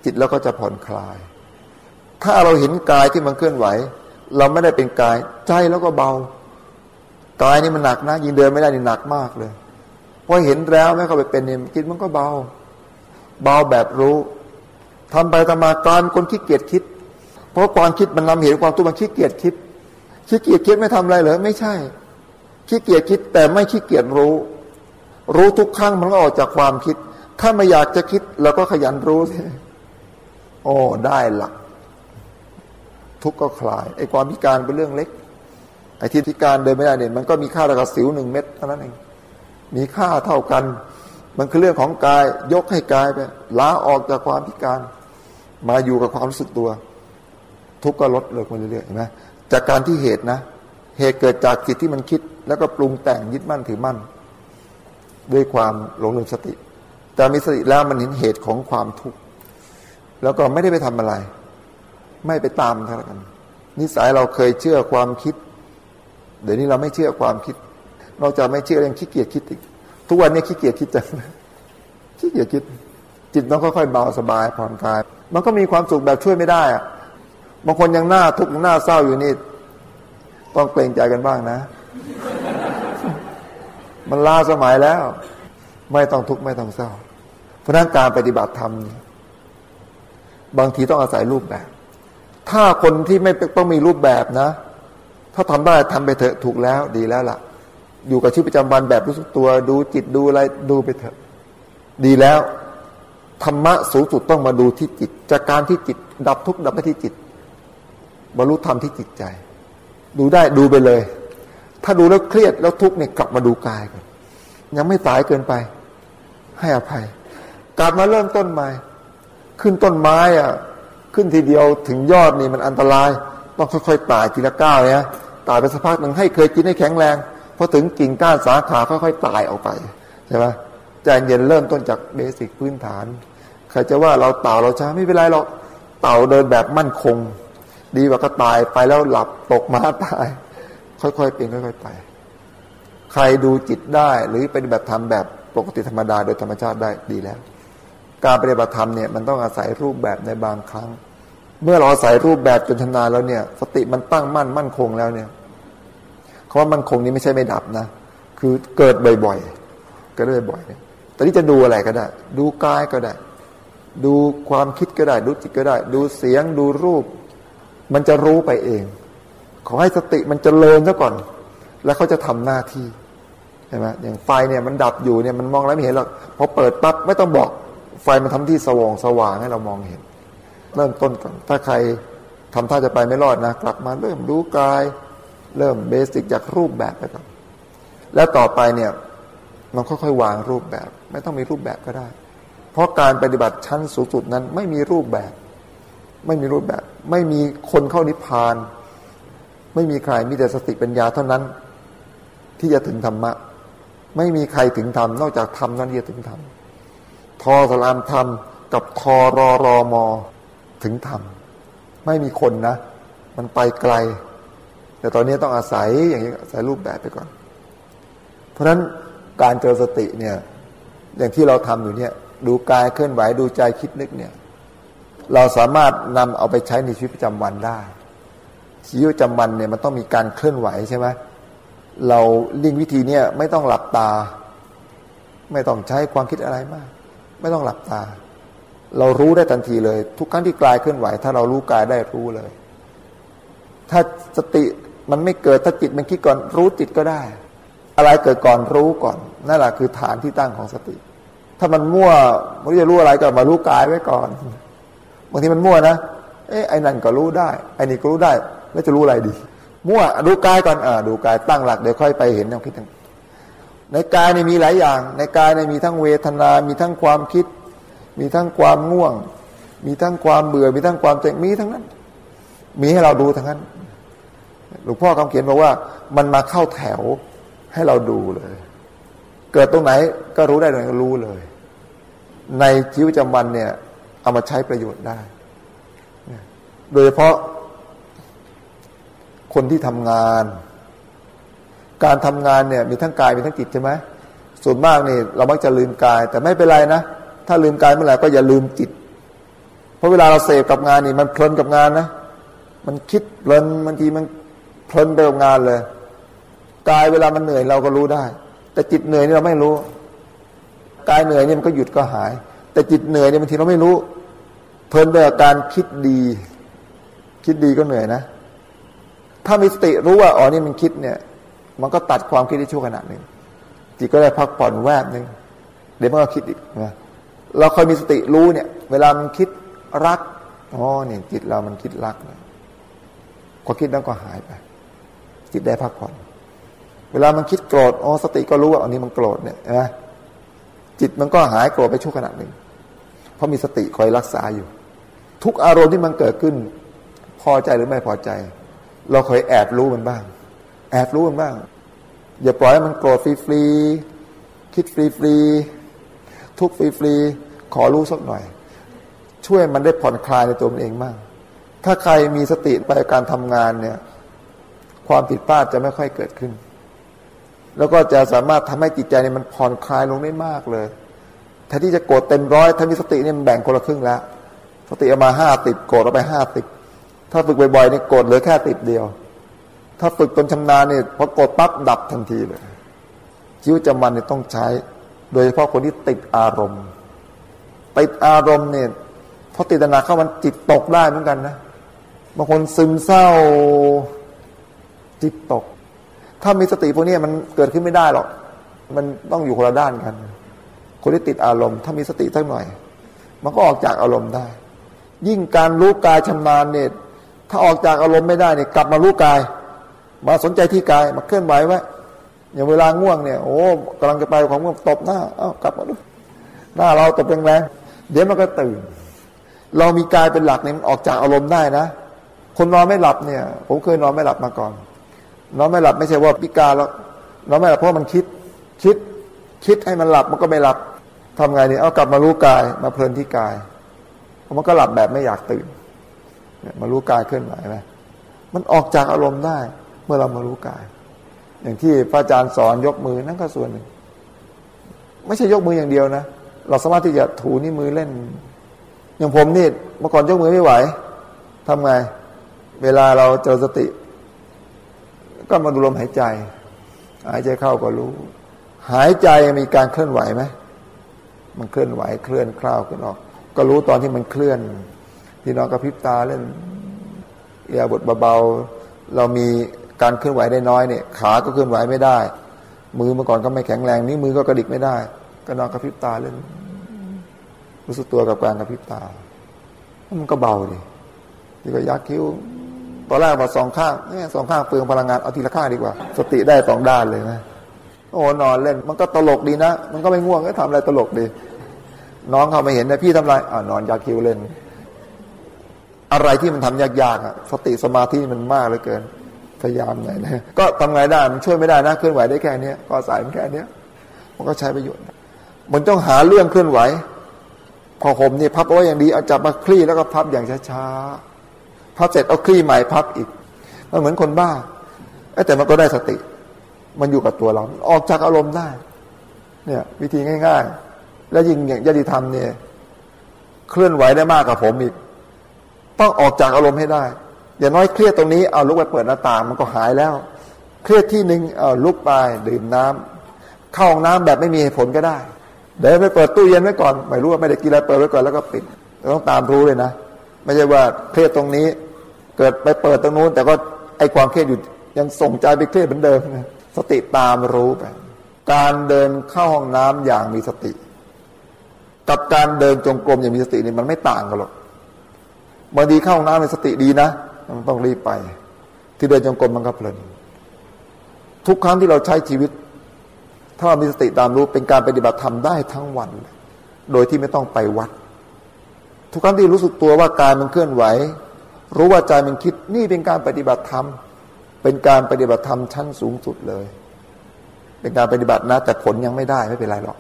จิตแล้วก็จะผ่อนคลาย ถ้าเราเห็นกายที่มันเคลื่อนไหว เราไม่ได้เป็นกาย ใจแล้วก็เบากายนี่มันหนักนะยินเดินไม่ได้นี่หนักมากเลยพอเห็นแล้วไม่เข้าไปเป็นเนี่ยจิตมันก็เบา เบาแบบรู้ทำไปทำมาการคนขี้เกียจคิด เพราะความคิดมันนำเหตุความตัวมันขี้เกียจคิดขี้เกียจคิดไม่ทำอะไรเหรอไม่ใช่ ขี้เกียจคิดแต่ไม่ขี้เกียจรู้ รู้ทุกครั้งมันก็ออกจากความคิด ถ้าไม่อยากจะคิดเราก็ขยันรู้สิโอ้ได้หลัก ทุกก็คลายไอ้ความพิการเป็นเรื่องเล็กไอ้ที่พิการเดินไม่ได้เนี่ยมันก็มีค่าระดับสิวหนึ่งเม็ดเท่านั้นเองมีค่าเท่ากัน มันคือเรื่องของกายยกให้กายไปล้าออกจากความพิการ มาอยู่กับความรู้สึกตัว ทุกข์ก็ลดเลิกมาเรื่อยๆเห็นไหมจากการที่เหตุนะ เหตุเกิดจากจิตที่มันคิด แล้วก็ปรุงแต่งยึดมั่นถือมั่น ด้วยความหลงลืมสติ แต่มีสติแล้วมันเห็นเหตุของความทุกข์แล้วก็ไม่ได้ไปทำอะไร ไม่ไปตามเท่ากันนิสัยเราเคยเชื่อความคิด เดี๋ยวนี้เราไม่เชื่อความคิด นอกจากไม่เชื่อเรื่องขี้เกียจคิดอีกทุกวันนี้ขี้เกียจคิดจังขี้เกียจคิด จิตต้องค่อยๆเบาสบายผ่อนคลาย มันก็มีความสุขแบบช่วยไม่ได้อะบางคนยังหน้าทุกข์หน้าเศร้าอยู่นี่ ต้องเกรงใจกันบ้างนะ มันลาสมัยแล้ว ไม่ต้องทุกข์ไม่ต้องเศร้า เพราะนั้นการปฏิบัติธรรมบางทีต้องอาศัยรูปแบบ ถ้าคนที่ไม่ต้องมีรูปแบบนะ ถ้าทำได้ทำไปเถอะถูกแล้วดีแล้วล่ะ อยู่กับชีวิตประจำวันแบบรู้สึกตัวดูจิตดูอะไรดูไปเถอะ ดีแล้วธรรมะสูงสุดต้องมาดูที่จิต จากการที่จิต ดับทุกข์ดับไปที่จิตบรรลุธรรมที่จิตใจ ดูได้ดูไปเลย ถ้าดูแล้วเครียดแล้วทุกข์เนี่ยกลับมาดูกายก่อนยังไม่สายเกินไป ให้อภัย กลับมาเริ่มต้นใหม่ ขึ้นต้นไม้อะ ขึ้นทีเดียวถึงยอดนี่มันอันตราย ต้องค่อยๆตายทีละก้าวเนี่ยตายไปสักพักหนึ่งให้เคยกินให้แข็งแรงพอถึงกิ่งก้านสาขาค่อยๆตายออกไปใช่ไหมใจเย็นเริ่มต้นจากเบสิกพื้นฐาน ใครจะว่าเราเต่าเราช้าไม่เป็นไรหรอกเต่าเดินแบบมั่นคง ดีกว่าก็ตายไปแล้วหลับตกมาตาย ค่อยๆเป็นค่อยๆไป ใครดูจิตได้หรือเป็นแบบทำแบบปกติธรรมดาโดยธรรมชาติได้ดีแล้ว การปฏิบัติธรรมเนี่ยมันต้องอาศัยรูปแบบในบางครั้ง เมื่อเราอาศัยรูปแบบจนชำนาญแล้วเนี่ย สติมันตั้งมั่นมั่นคงแล้วเนี่ยคำว่ามั่นคงนี้ไม่ใช่ไม่ดับนะ คือเกิดบ่อยๆเกิดบ่อยๆเนี่ยตอนนี้จะดูอะไรก็ได้ ดูกายก็ได้ ดูความคิดก็ได้ ดูจิตก็ได้ ดูเสียงดูรูป มันจะรู้ไปเอง ขอให้สติมันจเจริญซะก่อน แล้วเขาจะทำหน้าที่ใช่ไหมอย่างไฟเนี่ยมันดับอยู่เนี่ยมันมองแล้วไม่เห็นหรอกพอเปิดปั๊บไม่ต้องบอกไฟมันทำที่สว่างสว่างให้เรามองเห็น เริ่มต้นก่อนถ้าใครทำท่าจะไปไม่รอดนะ กลับมาเริ่มดูกาย เริ่มเบสิกจากรูปแบบไปก่อนแล้วต่อไปเนี่ยมันค่อยๆวางรูปแบบ ไม่ต้องมีรูปแบบก็ได้ เพราะการปฏิบัติชั้นสูงสุดนั้นไม่มีรูปแบบ ไม่มีรูปแบบ ไม่มีคนเข้านิพพาน ไม่มีใครมีแต่สติปัญญาเท่านั้น ที่จะถึงธรรมะ ไม่มีใครถึงธรรมนอกจากธรรมนั้นที่จะถึงธรรมทอสลามธรรมกับทอรอรอมอถึงธรรมไม่มีคนนะ มันไปไกล แต่ตอนนี้ต้องอาศัยอย่างนี้อาศัยรูปแบบไปก่อน เพราะฉะนั้นการเจอสติเนี่ย อย่างที่เราทำอยู่เนี่ย ดูกายเคลื่อนไหวดูใจคิดนึกเนี่ย เราสามารถนำเอาไปใช้ในชีวิตประจำวันได้ ชีวิตประจำวันเนี่ยมันต้องมีการเคลื่อนไหวใช่ไหมเราลิงวิธีเนี่ยไม่ต้องหลับตา ไม่ต้องใช้ความคิดอะไรมาก ไม่ต้องหลับตา เรารู้ได้ทันทีเลย ทุกครั้งที่กายเคลื่อนไหว ถ้าเรารู้กายได้รู้เลย ถ้าสติมันไม่เกิดถ้าจิตมันคิดก่อนรู้จิตก็ได้ อะไรเกิดก่อนรู้ก่อนนั่นแหละคือฐานที่ตั้งของสติ ถ้ามันมั่วไม่รู้จะรู้อะไรก็มารู้กายไว้ก่อนางทีมันมั่วนะเอ้ไอ้นั่นก็รู้ได้ไอ้นี่ก็รู้ได้ แล้วจะรู้อะไรดี มั่วดูกายก่อนอ่าดูกายตั้งหลักเดี๋ยวค่อยไปเห็นแนวคิดต่างในกายเนี่ยมีหลายอย่าง ในกายเนี่ยมีทั้งเวทนา มีทั้งความคิด มีทั้งความง่วง มีทั้งความเบื่อ มีทั้งความเจ็บมีทั้งนั้น มีให้เราดูทั้งนั้น หลวงพ่อคำเขียนบอกว่า มันมาเข้าแถวให้เราดูเลย เกิดตรงไหนก็รู้ได้ตรงไหนก็รู้เลย ในชีวิตประจำวันเนี่ย เอามาใช้ประโยชน์ได้ โดยเฉพาะคนที่ทำงาน การทำงานเนี่ยมีทั้งกายมีทั้งจิตใช่ไหมส่วนมากนี่เรามักจะลืมกาย แต่ไม่เป็นไรนะ ถ้าลืมกายเมื่อไหร่ก็อย่าลืมจิต เพราะเวลาเราเสพกับงานนี่มันเพลินกับงานนะ มันคิดเพลินบางทีมันเพลินไปกับงานเลยกายเวลามันเหนื่อยเราก็รู้ได้ แต่จิตเหนื่อยนี่เราไม่รู้กายเหนื่อยนี่มันก็หยุดก็หาย แต่จิตเหนื่อยนี่บางทีเราไม่รู้ เพลินไปกับการคิดดี คิดดีก็เหนื่อยนะ ถ้ามีสติรู้ว่าอ๋อนี่มันคิดเนี่ย มันก็ตัดความคิดได้ชั่วขณะหนึ่งจิตก็ได้พักผ่อนแวบหนึ่งเดี๋ยวมันก็คิดอีกนะเราคอยมีสติรู้เนี่ย เวลามันคิดรักอ๋อเนี่ยจิตเรามันคิดรักนะความคิดนั้นก็หายไป จิตได้พักผ่อน เวลามันคิดโกรธอ๋อสติก็รู้ว่าอันนี้มันโกรธเนี่ยนะจิตมันก็หายโกรธไปชั่วขณะหนึ่ง เพราะมีสติคอยรักษาอยู่ ทุกอารมณ์ที่มันเกิดขึ้น พอใจหรือไม่พอใจ เราคอยแอบรู้มันบ้าง แอบรู้มันบ้าง อย่าปล่อยให้มันโกรธฟรีๆคิดฟรีๆทุกฟรีๆขอรู้สักหน่อย ช่วยมันได้ผ่อนคลายในตัวมันเองมากถ้าใครมีสติไปการทำงานเนี่ย ความผิดพลาดจะไม่ค่อยเกิดขึ้น แล้วก็จะสามารถทำให้จิตใจเนี่ยมันผ่อนคลายลงได้มากเลย แทนที่จะโกรธเต็มร้อยถ้ามีสติเนี่ยมันแบ่งคนละครึ่งแล้ว สติเอามาห้าติดโกรธเอาไปห้าติดถ้าฝึกบ่อยๆเนี่ยโกรธเหลือแค่ติดเดียว ถ้าฝึกจนชำนาญเนี่ยพอโกรธปั๊บดับทันทีเลยชีวิตจำวันเนี่ยต้องใช้ โดยเฉพาะคนที่ติดอารมณ์ติดอารมณ์เนี่ยพอติดนาเข้ามันจิตตกได้เหมือนกันนะบางคนซึมเศร้าจิตตก ถ้ามีสติพวกนี้มันเกิดขึ้นไม่ได้หรอก มันต้องอยู่คนละด้านกัน คนที่ติดอารมณ์ถ้ามีสติสักหน่อย มันก็ออกจากอารมณ์ได้ ยิ่งการรู้กายชำนาญเนี่ยถ้าออกจากอารมณ์ไม่ได้เนี่ยกลับมารู้กาย มาสนใจที่กายมาเคลื่อนไหวไว้อย่างเวลาง่วงเนี่ยโอ้กำลังจะไปของง่วงตบหน้าเอ้ากลับมาดูหน้าเราตบแรงๆเดี๋ยวมันก็ตื่น เรามีกายเป็นหลักเนี่ยมันออกจากอารมณ์ได้นะ คนนอนไม่หลับเนี่ย ผมเคยนอนไม่หลับมาก่อน นอนไม่หลับไม่ใช่ว่าพิการแล้วนอนไม่หลับเพราะมันคิด คิด คิดให้มันหลับมันก็ไม่หลับ ทำไงเนี่ยเอากลับมารู้กายมาเพลินที่กายมันก็หลับแบบไม่อยากตื่นมารู้กายเคลื่อนไหวไหมมันออกจากอารมณ์ได้ เมื่อเรามารู้กาย อย่างที่พระอาจารย์สอนยกมือนั่นก็ส่วนหนึ่ง ไม่ใช่ยกมืออย่างเดียวนะเราสามารถที่จะถูนิ้วมือเล่น อย่างผมนี่เมื่อก่อนยกมือไม่ไหวทำไง เวลาเราเจอสติ ก็มาดูลมหายใจ หายใจเข้าก็รู้ หายใจมีการเคลื่อนไหวไหม มันเคลื่อนไหวเคลื่อนคล้าวขึ้นออก ก็รู้ตอนที่มันเคลื่อนที่น้องกระพริบตาเล่นเอียบทเบาๆเรามีการเคลื่อนไหวได้น้อยเนี่ย ขาก็เคลื่อนไหวไม่ได้ มือเมื่อก่อนก็ไม่แข็งแรงนี้มือก็กระดิกไม่ได้ ก็นอนกระพริบตาเล่น รู้สึกตัวกับการกระพริบตา มันก็เบาดิที่ก็ยักคิ้วตอนแรกมาสองข้างเนี่ยสองข้างเปลืองพลังงานเอาทีละข้างดีกว่า สติได้สองด้านเลยนะโอ้นอนเล่น มันก็ตลกดีนะ มันก็ไม่ง่วงก็ทำอะไรตลกดี น้องเขาไม่เห็นนะพี่ทำอะไรอ่านอนยักคิ้วเล่น อะไรที่มันทำยากๆอะสติสมาธิมันมากเหลือเกิน พยายามหน่อยนะก็ทำไงได้มันช่วยไม่ได้นะเคลื่อนไหวได้แค่นี้ก็สายมันแค่นี้มันก็ใช้ประโยชน์มันต้องหาเรื่องเคลื่อนไหว พอผมเนี่ยพับเอาไว้อย่างดีเอาจับมาคลี่แล้วก็พับอย่างช้าๆพับเสร็จเอาคลี่ใหม่พับอีกมันเหมือนคนบ้าแต่มันก็ได้สติ มันอยู่กับตัวเรา ออกจากอารมณ์ได้ เนี่ย วิธีง่าย ๆ แล้วยิ่งอย่างยติธรรมเนี่ยเคลื่อนไหวได้มากกว่าผมอีก ต้องออกจากอารมณ์ให้ได้ อย่าน้อยเครียดตรงนี้เอาลุกไปเปิดหน้าต่างมันก็หายแล้ว เครียดที่หนึ่งเอาลุกไปดื่มน้ำเข้าห้องน้ำแบบไม่มีเหตุผลก็ได้ เดี๋ยวไปเปิดตู้เย็นไว้ก่อน ไม่รู้ว่าไม่ได้กินอะไรเปิดไว้ก่อนแล้วก็ปิดต้องตามรู้เลยนะไม่ใช่ว่าเครียดตรงนี้ เกิดไปเปิดตรงนู้น แต่ก็ไอความเครียดอยู่ยังส่งใจไปเครียดเหมือนเดิมนะสติตามรู้ไปการเดินเข้าห้องน้ำอย่างมีสติ กับการเดินจงกรมอย่างมีสตินี่มันไม่ต่างกันหรอกบางทีเข้าห้องน้ำในสติดีนะมันต้องรีบไป ที่เดินจงกรมมันก็เพลินทุกครั้งที่เราใช้ชีวิต ถ้าเรามีสติตามรู้เป็นการปฏิบัติธรรมได้ทั้งวัน โดยที่ไม่ต้องไปวัด ทุกครั้งที่รู้สึกตัวว่ากายมันเคลื่อนไหว รู้ว่าใจมันคิดนี่เป็นการปฏิบัติธรรม เป็นการปฏิบัติธรรมชั้นสูงสุดเลย เป็นการปฏิบัตินะแต่ผลยังไม่ได้ไม่เป็นไรหรอก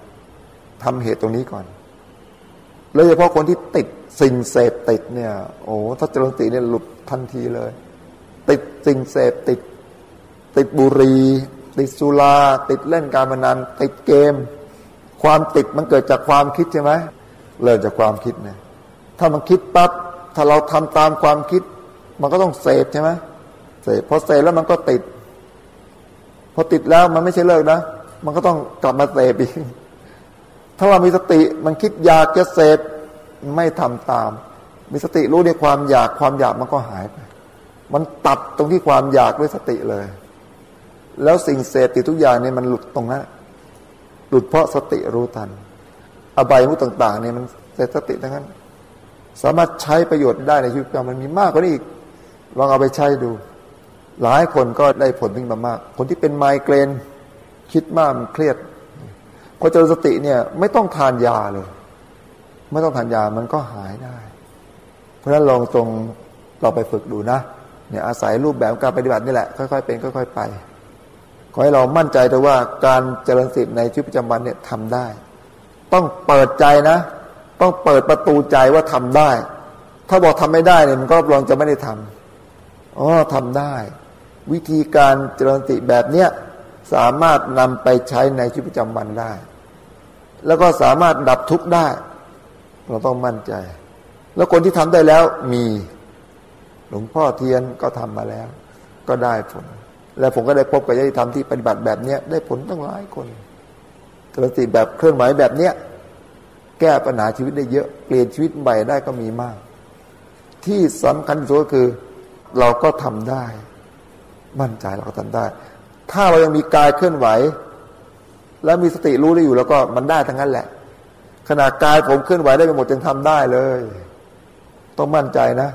ทำเหตุตรงนี้ก่อน โดยเฉพาะคนที่ติดสิ่งเสพติดเนี่ย โอ้ถ้าเจริญสติเนี่ยหลุดทันทีเลย ติดสิ่งเสพติด ติดบุหรี่ติดสุราติดเล่นการพนันติดเกม ความติดมันเกิดจากความคิดใช่ไหมเริ่มจากความคิดเนี่ยถ้ามันคิดปั๊บถ้าเราทำตามความคิด มันก็ต้องเสพใช่ไหมเสพพอเสพแล้วมันก็ติด พอติดแล้วมันไม่ใช่เลิกนะ มันก็ต้องกลับมาเสพอีก ถ้าเรามีสติมันคิดอยากจะเสพไม่ทำตาม มีสติรู้ในความอยากความอยากมันก็หายไป มันตัดตรงที่ความอยากด้วยสติเลย แล้วสิ่งเสพติดทุกอย่างเนี่ยมันหลุดตรงนั้นหลุดเพราะสติรู้ทัน อบายมุตต่าง ๆ เนี่ยมันเสพสติทั้งนั้น สามารถใช้ประโยชน์ได้ในชีวิตประจำวันมีมากกว่านี้อีกลองเอาไปใช้ดู หลายคนก็ได้ผลถึงมามาก คนที่เป็นไมเกรนคิดมากมันเครียด พอเจอสติเนี่ย ไม่ต้องทานยาเลย ไม่ต้องทานยามันก็หายได้ เพราะฉะนั้นลองตรงเราไปฝึกดูนะเนี่ยอาศัยรูปแบบการปฏิบัตินี่แหละค่อยๆเป็นค่อยๆไปขอให้เรามั่นใจแต่ว่าการเจริญสติในชีวิตประจำวันเนี่ยทำได้ ต้องเปิดใจนะ ต้องเปิดประตูใจว่าทำได้ ถ้าบอกทำไม่ได้เนี่ยมันก็รับรองจะไม่ได้ทำอ๋อทำได้ วิธีการเจริญสติแบบเนี้ย สามารถนำไปใช้ในชีวิตประจำวันได้ แล้วก็สามารถดับทุกข์ได้ เราต้องมั่นใจ แล้วคนที่ทำได้แล้วมีหลวงพ่อเทียนก็ทำมาแล้ว ก็ได้ผล และผมก็ได้พบกับญาติธรรมที่ปฏิบัติแบบเนี้ยได้ผลตั้งหลายคนสติแบบเคลื่อนไหวแบบเนี้ยแก้ปัญหาชีวิตได้เยอะเปลี่ยนชีวิตใหม่ได้ก็มีมาก ที่สำคัญสุดก็คือเราก็ทำได้ มั่นใจเราก็ทำได้ ถ้าเรายังมีกายเคลื่อนไหว แล้วมีสติรู้ได้อยู่แล้วก็มันได้ทั้งนั้นแหละขนาดกายผมเคลื่อนไหวได้ไปหมดยังทำได้เลย ต้องมั่นใจนะ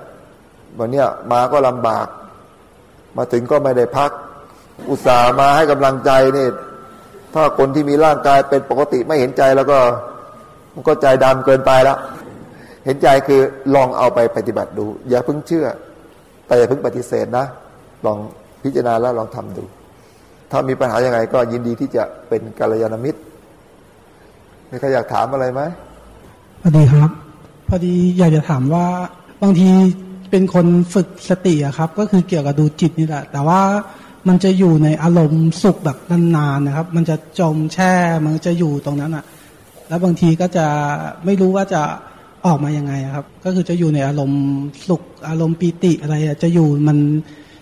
วันนี้มาก็ลำบาก มาถึงก็ไม่ได้พัก อุตส่าห์มาให้กำลังใจนี่ถ้าคนที่มีร่างกายเป็นปกติไม่เห็นใจแล้วก็ มันก็ใจดำเกินไปแล้วเห็นใจคือลองเอาไปปฏิบัติดู อย่าเพิ่งเชื่อ แต่อย่าเพิ่งปฏิเสธนะ ลองพิจารณาแล้วลองทำดู ถ้ามีปัญหาย่างไรก็ยินดีที่จะเป็นกัลยาณมิตรมีใครอยากถามอะไรไหมพอดีครับ พอดีอยากจะถามว่าบางทีเป็นคนฝึกสติอะครับ ก็คือเกี่ยวกับดูจิตนี่แหละ แต่ว่ามันจะอยู่ในอารมณ์สุขแบบนานๆนะครับ มันจะจมแช่มันจะอยู่ตรงนั้นอะแล้วบางทีก็จะไม่รู้ว่าจะออกมายังไงครับ ก็คือจะอยู่ในอารมณ์สุขอารมณ์ปีติอะไรจะอยู่มัน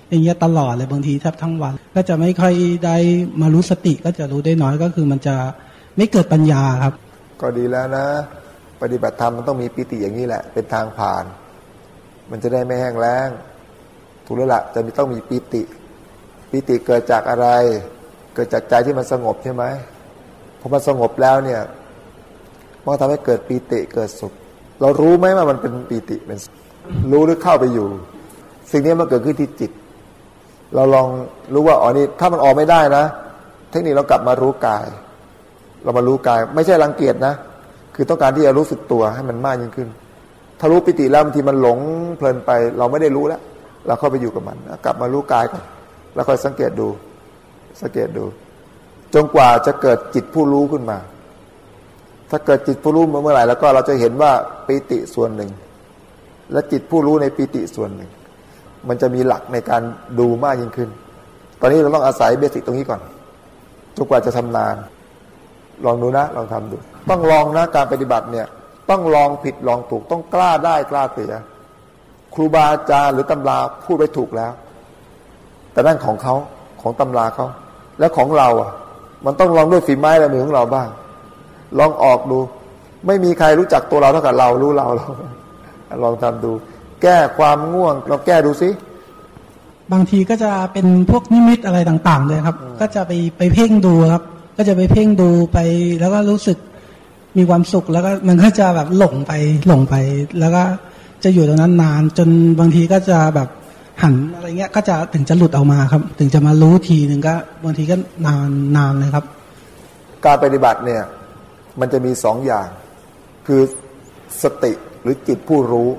อย่างเงี้ยตลอดเลยบางทีแทบทั้งวัน ก็จะไม่ค่อยได้มารู้สติก็จะรู้ได้น้อยก็คือมันจะไม่เกิดปัญญาครับ ก็ดีแล้วนะ ปฏิบัติธรรมมันต้องมีปิติอย่างนี้แหละ เป็นทางผ่าน มันจะได้ไม่แห้งแล้งถูกแล้วละจะมีต้องมีปิติปิติเกิดจากอะไร เกิดจากใจที่มันสงบใช่ไหมพอมันสงบแล้วเนี่ยมันทำให้เกิดปีติเกิดสุข เรารู้ไหมว่ามันเป็นปีติเป็นรู้หรือเข้าไปอยู่ สิ่งนี้มันเกิดขึ้นที่จิต เราลองรู้ว่าอ๋อนี่ถ้ามันออกไม่ได้นะ เทคนิคเรากลับมารู้กาย เรามารู้กาย ไม่ใช่รังเกียจนะ คือต้องการที่จะรู้สึกตัวให้มันมากยิ่งขึ้น ถ้ารู้ปิติแล้วบางทีมันหลงเพลินไป เราไม่ได้รู้แล้ว เราเข้าไปอยู่กับมัน กลับมารู้กายก่อนแล้วค่อยสังเกตดู สังเกตดู จนกว่าจะเกิดจิตผู้รู้ขึ้นมา ถ้าเกิดจิตผู้รู้เมื่อไหร่แล้วก็เราจะเห็นว่าปิติส่วนหนึ่ง และจิตผู้รู้ในปิติส่วนหนึ่ง มันจะมีหลักในการดูมากยิ่งขึ้น ตอนนี้เราต้องอาศัยเบสิกตรงนี้ก่อนจนกว่าจะทำนาน ลองดูนะ ลองทำดู ต้องลองนะการปฏิบัติเนี่ย ต้องลองผิดลองถูก ต้องกล้าได้กล้าเสีย ครูบาอาจารย์หรือตำราพูดไปถูกแล้ว แต่นั่นของเขาของตำราเขา แล้วของเราอะ มันต้องลองด้วยฝีไม้ลายมือของเราบ้าง ลองออกดู ไม่มีใครรู้จักตัวเราเท่ากับเรารู้เราเราลองทำดู แก้ความง่วง เราแก้ดูสิบางทีก็จะเป็นพวกนิมิตอะไรต่างๆเลยครับ ก็จะไปไปเพ่งดูครับ ก็จะไปเพ่งดูไป แล้วก็รู้สึกมีความสุขแล้วก็มันก็จะแบบหลงไปหลงไป แล้วก็จะอยู่ตรงนั้นนาน จนบางทีก็จะแบบหันอะไรเงี้ย ก็จะถึงจะหลุดออกมาครับ ถึงจะมารู้ทีหนึ่งก็บางทีก็นานนานเลยครับ การปฏิบัติเนี่ย มันจะมีสองอย่าง คือสติหรือจิตผู้รู้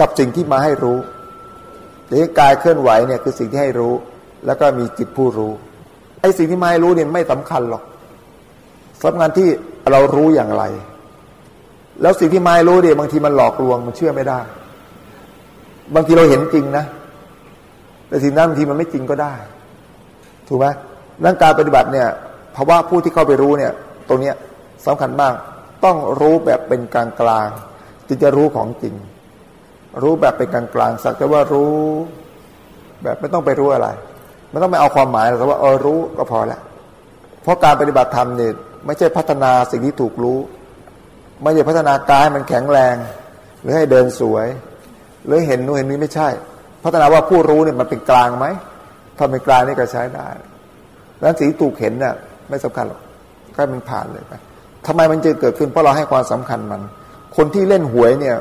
กับสิ่งที่มาให้รู้แต่กายเคลื่อนไหวเนี่ยคือสิ่งที่ให้รู้ แล้วก็มีจิตผู้รู้ไอ้สิ่งที่มาให้รู้เนี่ยไม่สำคัญหรอกสำคัญที่เรารู้อย่างไร แล้วสิ่งที่มาให้รู้เนี่ยบางทีมันหลอกลวงมันเชื่อไม่ได้ บางทีเราเห็นจริงนะ แต่สิ่งนั้นบางทีมันไม่จริงก็ได้ ถูกไหมร่างการปฏิบัติเนี่ยภาวะผู้ที่เข้าไปรู้เนี่ย ตรงเนี้ยสำคัญมาก ต้องรู้แบบเป็นกลางกลางจึงจะรู้ของจริง รู้แบบเป็นกลางกลางสักแต่ว่ารู้ แบบไม่ต้องไปรู้อะไรไม่ต้องไปเอาความหมายแต่ว่าเออรู้ก็พอแล้วเพราะการปฏิบัติธรรมเนี่ยไม่ใช่พัฒนาสิ่งที่ถูกรู้ ไม่ใช่พัฒนากายมันแข็งแรง หรือให้เดินสวย หรือเห็นนู้นเห็นนี้ไม่ใช่ พัฒนาว่าผู้รู้เนี่ยมันเป็นกลางไหมถ้าเป็นกลางนี่ก็ใช้ได้แล้วสิ่งที่ถูกเห็นเนี่ยไม่สำคัญหรอกก็มันผ่านเลยไปทำไมมันจะเกิดขึ้นเพราะเราให้ความสำคัญมัน คนที่เล่นหวยเนี่ย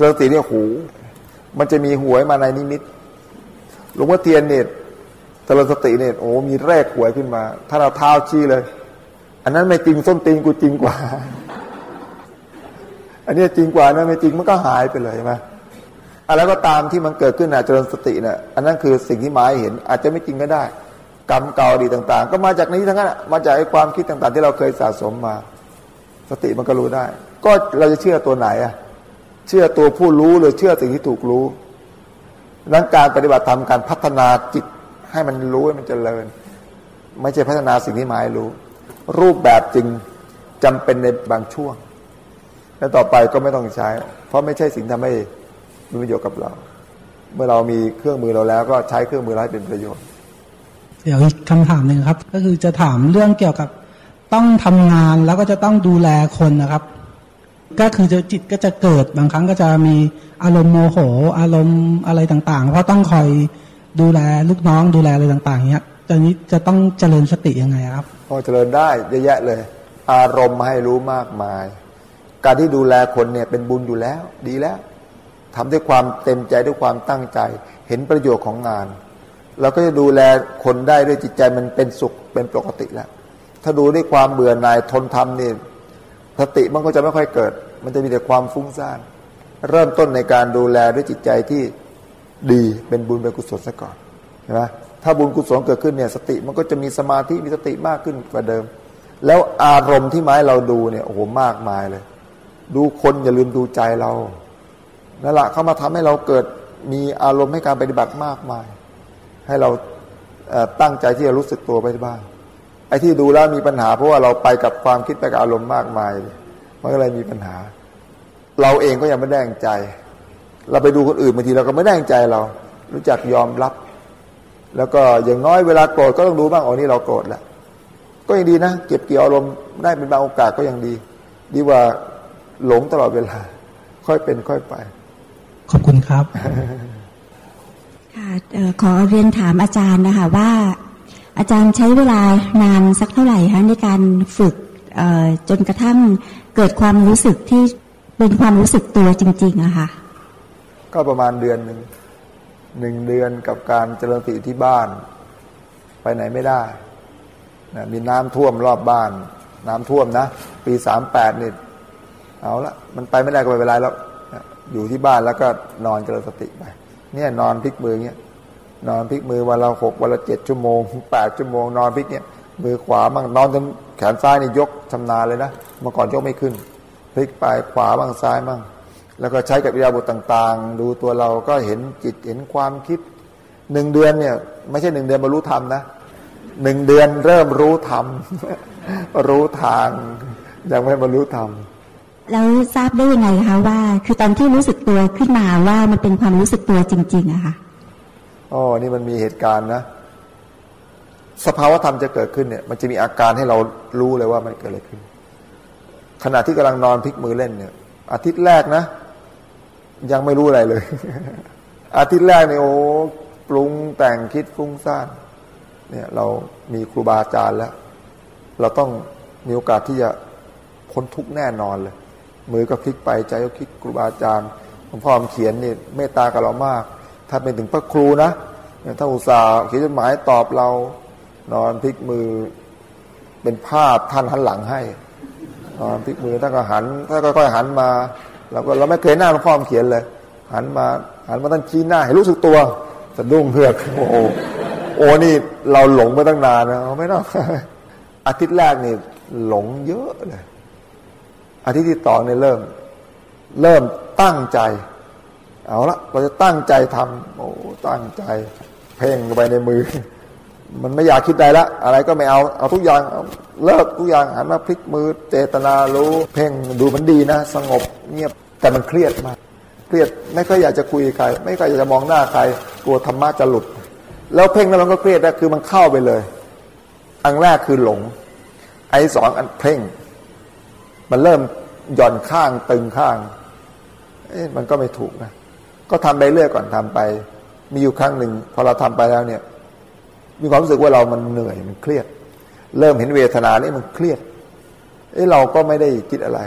สติเนี่ยหูมันจะมีหวยมาในนิมิตหลวงพ่อเทียนเนี่ยตลสติเนี่ยโอ้มีแรกหวยขึ้นมา ถ้าเราเท้าชี้เลย อันนั้นไม่จริงส้นตีนกูจริงกว่า อันนี้จริงกว่านะไม่จริงมันก็หายไปเลยใช่ไหมอะไรก็ตามที่มันเกิดขึ้นนะเจริญสติเนะ่ยอันนั้นคือสิ่งที่หมายเห็น อาจจะไม่จริงก็ได้ กรรมเก่าดีต่าง ๆ ก็มาจากนี้ทั้งนั้นมาจากไอ้ความคิดต่าง ๆ ที่เราเคยสะสมมา สติมันก็รู้ได้ ก็เราจะเชื่อตัวไหนอะ เชื่อตัวผู้รู้หรือเชื่อสิ่งที่ถูกรู้ดังการปฏิบัติธรรมการพัฒนาจิตให้มันรู้ให้มันเจริญ ไม่ใช่พัฒนาสิ่งที่หมายรู้ รูปแบบจริงจำเป็นในบางช่วง แล้วต่อไปก็ไม่ต้องใช้ เพราะไม่ใช่สิ่งทำให้มีประโยชน์กับเรา เมื่อเรามีเครื่องมือเราแล้ว ก็ใช้เครื่องมือเราให้เป็นประโยชน์ เดี๋ยวอีกคำถามหนึ่งครับ ก็คือจะถามเรื่องเกี่ยวกับต้องทำงานแล้วก็จะต้องดูแลคนนะครับ ก็คือจะจิตก็จะเกิดบางครั้งก็จะมีอารมณ์โมโห อารมณ์อะไรต่างๆ เพราะต้องคอยดูแลลูกน้องดูแลอะไรต่างๆเนี้ยตอนนี้จะต้องเจริญสติยังไงครับพอเจริญได้เยอะแยะเลย อารมณ์มาให้รู้มากมาย การที่ดูแลคนเนี่ยเป็นบุญอยู่แล้ว ดีแล้วทำด้วยความเต็มใจด้วยความตั้งใจ เห็นประโยชน์ของงานเราก็จะดูแลคนได้ด้วยจิตใจมันเป็นสุขเป็นปกติแล้ว ถ้าดูด้วยความเบื่อหน่ายทนทำนี่สติมันก็จะไม่ค่อยเกิด มันจะมีแต่ความฟุ้งซ่าน เริ่มต้นในการดูแลด้วยจิตใจที่ดีเป็นบุญเป็นกุศลซะก่อนใช่ไหมถ้าบุญกุศลเกิดขึ้นเนี่ยสติมันก็จะมีสมาธิมีสติมากขึ้นกว่าเดิม แล้วอารมณ์ที่ไม้เราดูเนี่ยโอ้โหมากมายเลย ดูคนอย่าลืมดูใจเรานั่นแหละเขามาทำให้เราเกิดมีอารมณ์ให้การปฏิบัติมากมาย ให้เราตั้งใจที่จะรู้สึกตัวไปบ้างไอ้ที่ดูแล้วมีปัญหาเพราะว่าเราไปกับความคิดไปกับอารมณ์มากมาย มันก็เลยมีปัญหา เราเองก็ยังไม่แด้งใจ เราไปดูคนอื่นบางทีเราก็ไม่แด้งใจเรา รู้จักยอมรับ แล้วก็อย่างน้อยเวลาโกรธก็ต้องดูบ้างอ๋อนี่เราโกรธแล้วก็ยังดีนะเก็บเกี่ยวอารมณ์ได้เป็นบางโอกาสก็ยังดี ดีว่าหลงตลอดเวลา ค่อยเป็นค่อยไป ขอบคุณครับค่ะขอเรียนถามอาจารย์นะคะว่า อาจารย์ใช้เวลานานสักเท่าไหร่คะในการฝึกจนกระทั่ง เกิดความรู้สึกที่เป็นความรู้สึกตัวจริงๆอะค่ะ ก็ประมาณเดือนหนึ่งหนึ่งเดือนกับการเจริญสติที่บ้าน ไปไหนไม่ได้นะมีน้ำท่วมรอบบ้าน น้ำท่วมนะ ปีสามแปดนี่เอาละมันไปไม่ได้ก็ไม่เป็นไรแล้ว อยู่ที่บ้านแล้วก็นอนเจริญสติไปเนี่ยนอนพลิกมือเงี้ยนอนพลิกมือวันละหกวันละเจ็ดชั่วโมงแปดชั่วโมงนอนพลิกเนี่ย มือขวาบ้างนอนจนแขนซ้ายนี่ยกชำนาญเลยนะเมื่อก่อนยกไม่ขึ้น พลิกไปขวาบ้างซ้ายบ้างแล้วก็ใช้กับวิยาบทต่าง ๆ ดูตัวเราก็เห็นจิตเห็นความคิดหนึ่งเดือนเนี่ย ไม่ใช่หนึ่งเดือนบรรลุธรรมนะหนึ่งเดือนเริ่มรู้ธรรมรู้ทางยังไม่บรรลุธรรมแล้วทราบได้ยังไงคะว่า คือตอนที่รู้สึกตัวขึ้นมาว่ามันเป็นความรู้สึกตัวจริงๆอะคะอ๋อนี่มันมีเหตุการณ์นะ สภาวะธรรมจะเกิดขึ้นเนี่ย มันจะมีอาการให้เรารู้เลยว่ามันเกิดอะไรขึ้น ขณะที่กำลังนอนพลิกมือเล่นเนี่ย อาทิตย์แรกนะ ยังไม่รู้อะไรเลย อาทิตย์แรกเนี่ยโอ้ปรุงแต่งคิดฟุ้งซ่านเนี่ยเรามีครูบาอาจารย์แล้ว เราต้องมีโอกาสที่จะพ้นทุกแน่นอนเลย มือก็พลิกไปใจก็คิดครูบาอาจารย์หลวงพ่อเขียนนี่เมตตากับเรามาก ถ้าเป็นถึงพระครูนะถ้าอุตส่าห์เขียนจดหมายตอบเรา นอนพลิกมือเป็นภาพท่านหันหลังให้ นอนพลิกมือท่านก็หันท่านก็ค่อยหันมาเราก็เราไม่เคยหน้าหลวงพ่อเขียนเลย หันมาหันมาท่านชี้หน้าให้รู้สึกตัวสะดุ้งเพือกโอ้โหโอ้นี่เราหลงไปตั้งนานนะไม่ต้องอาทิตย์แรกนี่หลงเยอะเลยอาทิตย์ที่ต่อเนี่ยเริ่ม เริ่มตั้งใจ เอาละเราจะตั้งใจทำโอ้ตั้งใจ เพ่งไปในมือ มันไม่อยากคิดใดละ อะไรก็ไม่เอาเอาทุกอย่างเลิกทุกอย่างหันมาพลิกมือเจตนารู้ เพ่งดูมันดีนะ สงบเงียบแต่มันเครียดมากเครียดไม่ค่อยอยากจะคุยใคร ไม่ค่อยอยากจะมองหน้าใครกลัวธรรมะจะหลุด แล้วเพ่งแล้วมันก็เครียดนะคือมันเข้าไปเลย อันแรกคือหลง ไอ้สองอันเพ่ง มันเริ่มหย่อนข้างตึงข้างเอ๊ะมันก็ไม่ถูกนะก็ทำไปเรื่อยก่อนทำไป มีอยู่ครั้งหนึ่งพอเราทำไปแล้วเนี่ย มีความรู้สึกว่าเรามันเหนื่อยมันเครียด เริ่มเห็นเวทนานี่มันเครียดเอ้เราก็ไม่ได้คิดอะไร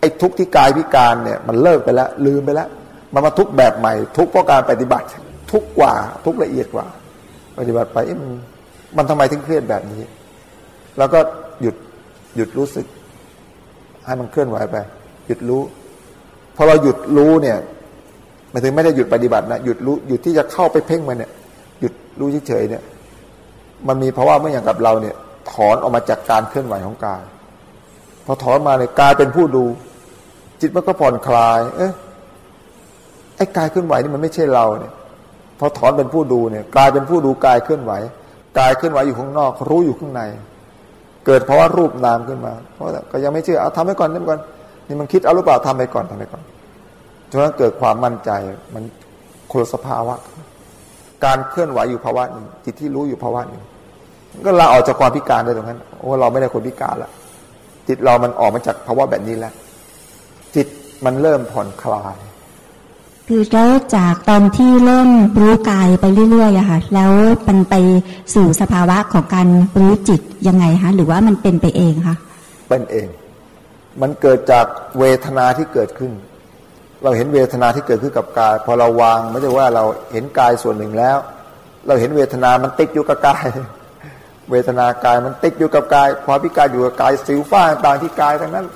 ไอ้ทุกข์ที่กายพิการเนี่ยมันเลิกไปแล้วลืมไปแล้วมันมาทุกแบบใหม่ ทุกเพราะการปฏิบัติ ทุกกว่า ทุกละเอียดกว่า ปฏิบัติไปมันมันทำไมถึงเครียดแบบนี้ แล้วก็หยุดหยุดรู้สึก ให้มันเคลื่อนไหวไป หยุดรู้พอเราหยุดรู้เนี่ยมายถึงไม่ได้หยุดปฏิบัตินะหยุดรู้หยุดที่จะเข้าไปเพ่งมันเนี่ย หยุดรู้เฉยๆเนี่ย มันมีเพราะว่าเมื่ออย่างกับเราเนี่ย ถอนออกมาจากการเคลื่อนไหวของกาย พอถอนมาเนี่ยกายเป็นผู้ดู จิตมันก็ผ่อนคลาย เอ๊ะไอ้กายเคลื่อนไหวนี่มันไม่ใช่เราเนี่ย พอถอนเป็นผู้ดูเนี่ยกลายเป็นผู้ดูกายเคลื่อนไหวกายเคลื่อนไหวอยู่ข้างนอก รู้อยู่ข้างใน เกิดเพราะว่ารูปนามขึ้นมา เพราะก็ยังไม่เชื่อเอาทำไปก่อนทำไปก่อนนี่มันคิดเอาหรือเปล่าทำไปก่อนทำไปก่อนจนนั้นเกิดความมั่นใจมันคนสภาวะ การเคลื่อนไหวอยู่ภาวะหนึ่งจิตที่รู้อยู่ภาวะหนึ่งก็ลาออกจากความพิการได้ตรงนั้นโอ้เราไม่ได้คนพิการละจิตเรามันออกมาจากภาวะแบบนี้แล้ว จิตมันเริ่มผ่อนคลาย คือแล้วจากตอนที่เริ่มรู้กายไปเรื่อยๆอะค่ะแล้วมันไปสู่สภาวะของการรู้จิตยังไงคะหรือว่ามันเป็นไปเองคะเป็นเอง มันเกิดจากเวทนาที่เกิดขึ้น เราเห็นเวทนาที่เกิดขึ้นกับกาย พอเราวางไม่ใช่ว่าเราเห็นกายส่วนหนึ่งแล้ว เราเห็นเวทนามันติดอยู่กับกาย เวทนากายมันติดอยู่กับกาย ความพิการอยู่กับกายสิวฟ้าต่างที่กายทั้งนั้น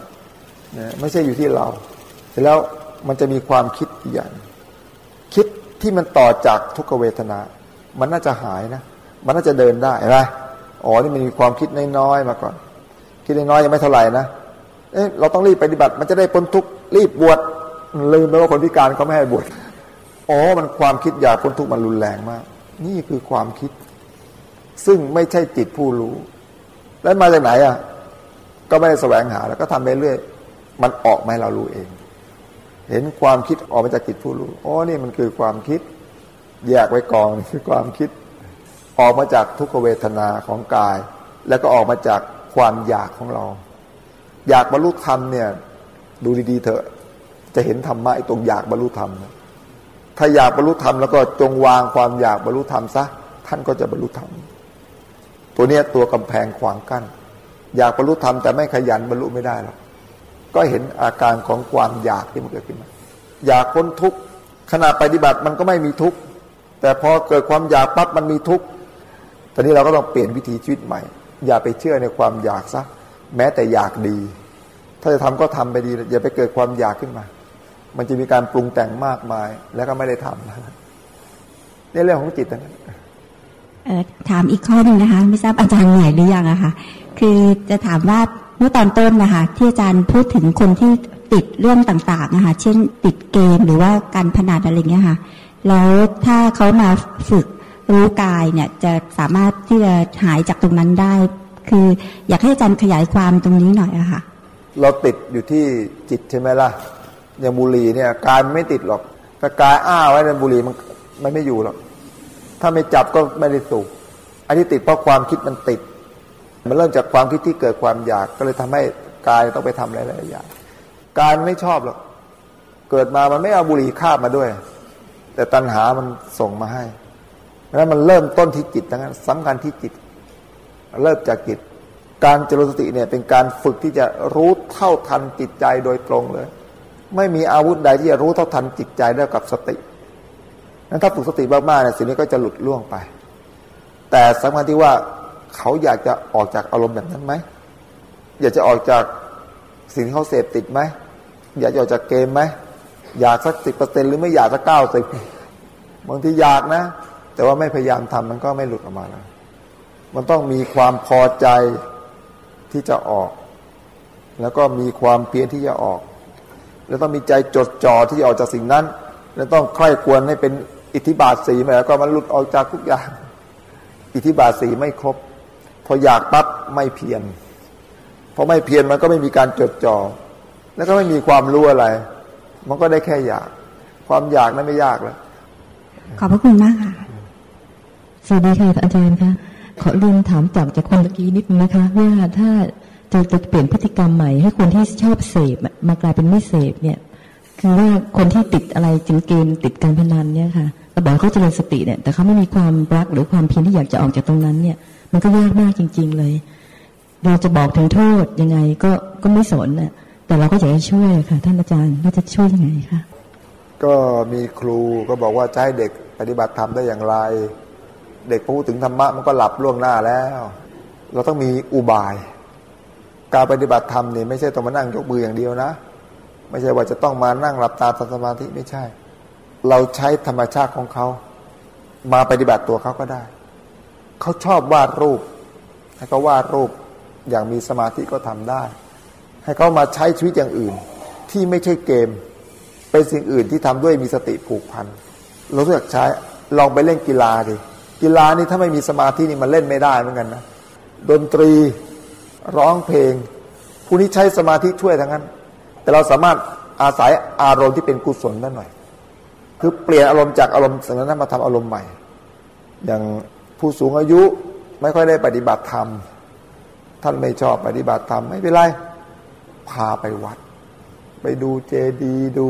นะไม่ใช่อยู่ที่เราเสร็จแล้วมันจะมีความคิดอย่าง คิดที่มันต่อจากทุกขเวทนา มันน่าจะหายนะ มันน่าจะเดินได้ไหมอ๋อนี่มันมีความคิดน้อยๆมาก่อน คิดน้อยๆยังไม่เท่าไหร่นะเอ๊ะเราต้องรีบปฏิบัติ มันจะได้พ้นทุกข์รีบบวช ลืมไปว่าคนพิการเขาไม่ให้บวชอ๋อมันความคิดอยากพ้นทุกข์มันรุนแรงมาก นี่คือความคิด ซึ่งไม่ใช่จิตผู้รู้ แล้วมาจากไหนอะ ก็ไม่ได้แสวงหาแล้วก็ทำไปเรื่อยมันออกมาให้เรารู้เอง เห็นความคิดออกมาจากจิตผู้รู้อ๋อนี่มันคือความคิด แยกไว้กองคือความคิด ออกมาจากทุกขเวทนาของกาย แล้วก็ออกมาจากความอยากของเรา อยากบรรลุธรรมเนี่ย ดูดีๆเถอะ จะเห็นธรรมะไอ้ตรงอยากบรรลุธรรม ถ้าอยากบรรลุธรรมแล้วก็จงวางความอยากบรรลุธรรมซะท่านก็จะบรรลุธรรม ตัวเนี้ยตัวกำแพงขวางกัน้น อยากบรรลุธรรมแต่ไม่ขยันบรรลุไม่ได้หรอก ก็เห็นอาการของความอยากที่มันเกิดขึ้นมา อยากพ้นทุกข์ขณะปฏิบัติมันก็ไม่มีทุกข์ แต่พอเกิดความอยากปั๊บมันมีทุกข์ ตอนนี้เราก็ต้องเปลี่ยนวิธีชีวิตใหม่ อย่าไปเชื่อในความอยากซะ แม้แต่อยากดี ถ้าจะทำก็ทำไปดี อย่าไปเกิดความอยากขึ้นมา มันจะมีการปรุงแต่งมากมาย แล้วก็ไม่ได้ทำนี่เรื่องของจิตนะถามอีกข้อหนึ่งนะคะ ไม่ทราบอาจารย์เหนื่อยหรือยังอะคะคือจะถามว่าเมื่อตอนต้นนะคะ ที่อาจารย์พูดถึงคนที่ติดเรื่องต่างๆนะคะเช่น ติดเกมหรือว่าการพนันอะไรเงี้ยค่ะ แล้วถ้าเขามาฝึกรู้กายเนี่ย จะสามารถที่จะหายจากตรงนั้นได้ คืออยากให้อาจารย์ขยายความตรงนี้หน่อยอะค่ะ เราติดอยู่ที่จิตใช่ไหมล่ะ อย่างบุหรี่เนี่ยกายมันไม่ติดหรอกแต่กายอ้าไว้ในบุหรี่มันมันไม่อยู่หรอกถ้าไม่จับก็ไม่ได้สูบอันนี้ติดเพราะความคิดมันติด มันเริ่มจากความคิดที่เกิดความอยากก็เลยทำให้กายต้องไปทำหลายๆอย่างกายไม่ชอบหรอกเกิดมามันไม่เอาบุหรี่คาบมาด้วย แต่ตัณหามันส่งมาให้แล้วมันเริ่มต้นที่จิตทั้งนั้นสำคัญที่จิต เริ่มจากจิต การเจริญสติเนี่ยเป็นการฝึกที่จะรู้เท่าทันจิตใจโดยตรงเลย ไม่มีอาวุธใดที่จะรู้เท่าทันจิตใจได้กับสตินั้นถ้าฝึกสติมากๆเนี่ยสิ่งนี้ก็จะหลุดล่วงไป แต่สำคัญที่ว่าเขาอยากจะออกจากอารมณ์แบบนั้นไหม อยากจะออกจากสิ่งที่เขาเสพติดไหม อยากจะออกจากเกมไหม อยากสักสิบเปอร์เซ็นหรือไม่อยากสักเก้าสิบบางทีอยากนะ แต่ว่าไม่พยายามทำมันก็ไม่หลุดออกมาแล้วมันต้องมีความพอใจที่จะออก แล้วก็มีความเพียรที่จะออก แล้วต้องมีใจจดจ่อที่จะออกจากสิ่งนั้น แล้วต้องใคร่ควรให้เป็นอิทธิบาทสีมาแล้วก็มันหลุดออกจากทุกอย่าง อิทธิบาทสีไม่ครบ พออยากปั๊บไม่เพียรพอไม่เพียรมันก็ไม่มีการจดจอ่อแล้วก็ไม่มีความรู้อะไร มันก็ได้แค่อยาก ความอยากนั้นไม่ยากแล้วขอบพระคุณมากค่ะสวัสดีค่ะอาจารย์คะขอเรียนถามจากจากคนตะกี้นิดนึงนะคะว่าถ้า จะจะเปลี่ยนพฤติกรรมใหม่ให้คนที่ชอบเสพมากลายเป็นไม่เสพเนี่ย คือว่าคนที่ติดอะไรจึงเกมติดการพนันเนี่ยค่ะเราบอกเขาเจริญสติเนี่ย แต่เขาไม่มีความรักหรือความเพียรที่อยากจะออกจากตรงนั้นเนี่ย มันก็ยากมากจริง ๆ เลย เราจะบอกถึงโทษยังไงก็ก็ไม่สนน่ะแต่เราก็อยากจะช่วยค่ะ ท่านอาจารย์เราจะช่วยยังไงคะก็มีครูก็บอกว่าจะให้เด็กปฏิบัติธรรมได้อย่างไร เด็กพูดถึงธรรมะมันก็หลับล่วงหน้าแล้ว เราต้องมีอุบาย การปฏิบัติธรรมนี่ไม่ใช่ต้องมานั่งยกมืออย่างเดียวนะ ไม่ใช่ว่าจะต้องมานั่งหลับตาทำสมาธิไม่ใช่ เราใช้ธรรมชาติของเขา มาปฏิบัติตัวเขาก็ได้ เขาชอบวาดรูปแล้วก็วาดรูปอย่างมีสมาธิก็ทำได้ ให้เขามาใช้ชีวิตอย่างอื่น ที่ไม่ใช่เกม เป็นสิ่งอื่นที่ทำด้วยมีสติผูกพันเราเลือกใช้ลองไปเล่นกีฬาดิกีฬานี่ถ้าไม่มีสมาธินี่มันเล่นไม่ได้เหมือนกันนะดนตรี ร้องเพลงผู้นี้ใช้สมาธิช่วยทั้งนั้น แต่เราสามารถอาศัยอารมณ์ที่เป็นกุศลได้หน่อย คือเปลี่ยนอารมณ์จากอารมณ์สิ่งนั้นมาทำอารมณ์ใหม่ อย่างผู้สูงอายุไม่ค่อยได้ปฏิบัติธรรม ท่านไม่ชอบปฏิบัติธรรมไม่เป็นไรพาไปวัด ไปดูเจดีดู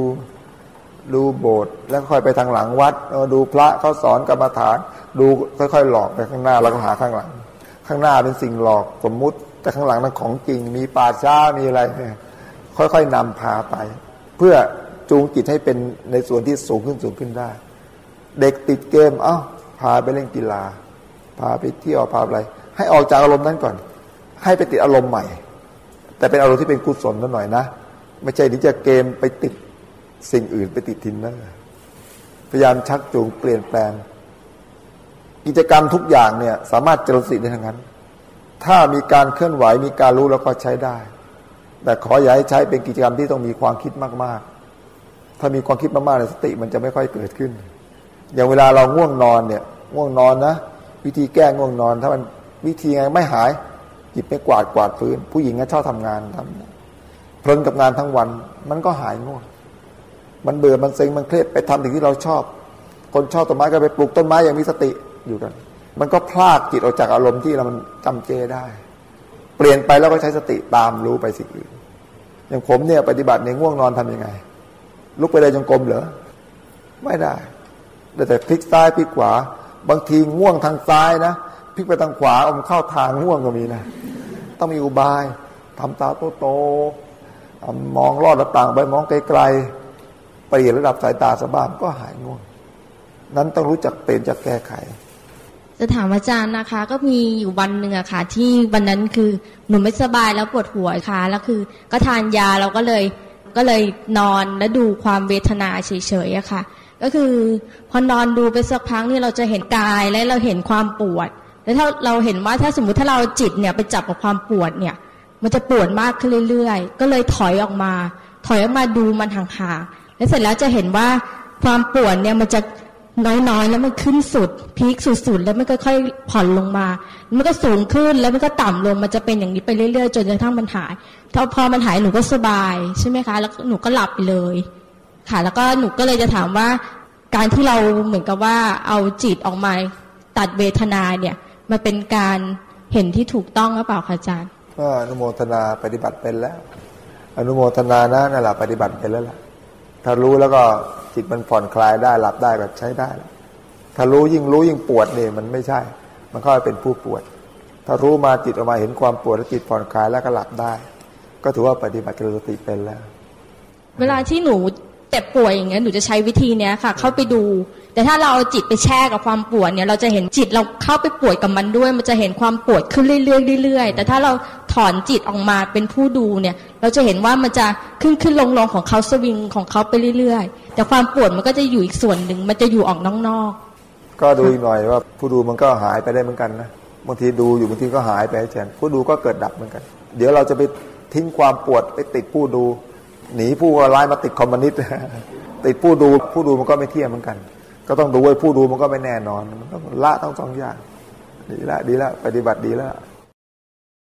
ดูโบสถ์แล้วค่อยไปทางหลังวัดดูพระเขาสอนกรรมฐาน ดูค่อยๆ หลอกไปข้างหน้าแล้วก็หาข้างหลัง ข้างหน้าเป็นสิ่งหลอกสมมุติ แต่ข้างหลังนั้นของจริง มีป่าช้ามีอะไรเนี่ยค่อยๆนำพาไป เพื่อจูงจิตให้เป็นในส่วนที่สูงขึ้นสูงขึ้นได้ เด็กติดเกม เอ้า พาไปเล่นกีฬา พาไปเที่ยวพาอะไร ให้ออกจากอารมณ์นั้นก่อน ให้ไปติดอารมณ์ใหม่ แต่เป็นอารมณ์ที่เป็นกุศลนิดหน่อยนะ ไม่ใช่ที่จะเกมไปติดสิ่งอื่นไปติดทินเนอร์พยายามชักจูงเปลี่ยนแปลง กิจกรรมทุกอย่างเนี่ย สามารถเจริญสติได้ทั้งนั้น ถ้ามีการเคลื่อนไหวมีการรู้แล้วก็ใช้ได้ แต่ขออย่าให้ใช้เป็นกิจกรรมที่ต้องมีความคิดมากๆ ถ้ามีความคิดมากๆในสติมันจะไม่ค่อยเกิดขึ้น อย่างเวลาเราง่วงนอนเนี่ยง่วงนอนนะ วิธีแก้ง่วงนอน ถ้ามันวิธีไงไม่หายหยิบไปกวาดกวาดพื้น ผู้หญิงก็ชอบทำงานทำเพลินกับงานทั้งวัน มันก็หายง่วง มันเบื่อมันเซ็งมันเครียดไปทำสิ่งที่เราชอบ คนชอบต้นไม้ก็ไปปลูกต้นไม้อย่างมีสติอยู่กัน มันก็พลากจิตออกจากอารมณ์ที่เรามันจำเจได้ เปลี่ยนไปแล้วก็ใช้สติตามรู้ไปสิ่งอื่น อย่างผมเนี่ยปฏิบัติในง่วงนอนทํำยังไง ลุกไปเลยจงกรมเหรอ ไม่ได้แต่พลิกซ้ายพลิกขวา บางทีง่วงทางซ้ายนะพลิกไปทางขวาอมเข้าทางง่วงก็มีนะ ต้องมีอุบายทำตาโตๆมองลอดหน้าต่างไปมองไกลๆเปลี่ยนระดับสายตาสบ้างก็หายง่วง นั้นต้องรู้จักเป็นจักแก้ไข จะถามอาจารย์นะคะ ก็มีอยู่วันหนึ่งอะค่ะ ที่วันนั้นคือหนูไม่สบายแล้วปวดหัวค่ะแล้วคือ ก็ทานยาเราก็เลยก็เลยนอนแล้วดูความเวทนาเฉยๆอะค่ะ ก็คือพอนอนดูไปสักพักนี่เราจะเห็นกายและเราเห็นความปวด แล้วถ้าเราเห็นว่าถ้าสมมติถ้าเราจิตเนี่ยไปจับกับความปวดเนี่ย มันจะปวดมากขึ้นเรื่อยๆ ก็เลยถอยออกมา ถอยออกมาดูมันห่างๆแล้วเสร็จแล้วจะเห็นว่าความปวดเนี่ยมันจะ น้อยๆ แล้วมันขึ้นสุด พีคสุดๆ แล้วมันก็ค่อยผ่อนลงมา มันก็สูงขึ้นแล้วมันก็ต่ำลง มันจะเป็นอย่างนี้ไปเรื่อยๆ จนกระทั่งมันหายถ้าพอมันหายหนูก็สบายใช่ไหมคะ แล้วหนูก็หลับไปเลย ค่ะ แล้วก็หนูก็เลยจะถามว่า การที่เราเหมือนกับว่าเอาจิตออกมาตัดเวทนาเนี่ยมันเป็นการเห็นที่ถูกต้องหรือเปล่าคะอาจารย์ ก็อนุโมทนาปฏิบัติเป็นแล้ว อนุโมทนานะนั่นแหละปฏิบัติเป็นแล้วล่ะ ถ้ารู้แล้วก็จิตมันผ่อนคลายได้หลับได้ก็ใช้ได้ ถ้ารู้ยิ่งรู้ยิ่งปวดเนี่ยมันไม่ใช่ มันก็เป็นผู้ปวด ถ้ารู้มาจิตออกมาเห็นความปวดแล้วจิตผ่อนคลายแล้วก็หลับได้ ก็ถือว่าปฏิบัติสติเป็นแล้ว เวลาที่หนูเจ็บป่วยอย่างเงี้ยหนูจะใช้วิธีเนี้ยค่ะ เข้าไปดู แต่ถ้าเราเอาจิตไปแช่กับความปวดเนี่ย เราจะเห็นจิตเราเข้าไปปวดกับมันด้วย มันจะเห็นความปวดขึ้นเรื่อยๆเรื่อยๆ แต่ถ้าเราถอนจิตออกมาเป็นผู้ดูเนี่ย เราจะเห็นว่ามันจะขึ้นขึ้นลงลงของเขาสวิงของเขาไปเรื่อยๆ แต่ความปวดมันก็จะอยู่อีกส่วนหนึ่งมันจะอยู่ออกนอกๆก็ดูหน่อยว่าผู้ดูมันก็หายไปได้เหมือนกันนะบางทีดูอยู่บางทีก็หายไปเช่นผู้ดูก็เกิดดับเหมือนกัน เดี๋ยวเราจะไปทิ้งความปวดไปติดผู้ดู หนีผู้ร้ายมาติดคอมมิวนิสต์ติดผู้ดูผู้ดูมันก็ไม่เที่ยงเหมือนกัน ก็ต้องดูไว้ผู้ดูมันก็ไม่แน่นอน มันต้องละต้องสองอย่าง ดีละดีละปฏิบัติดีแล้ว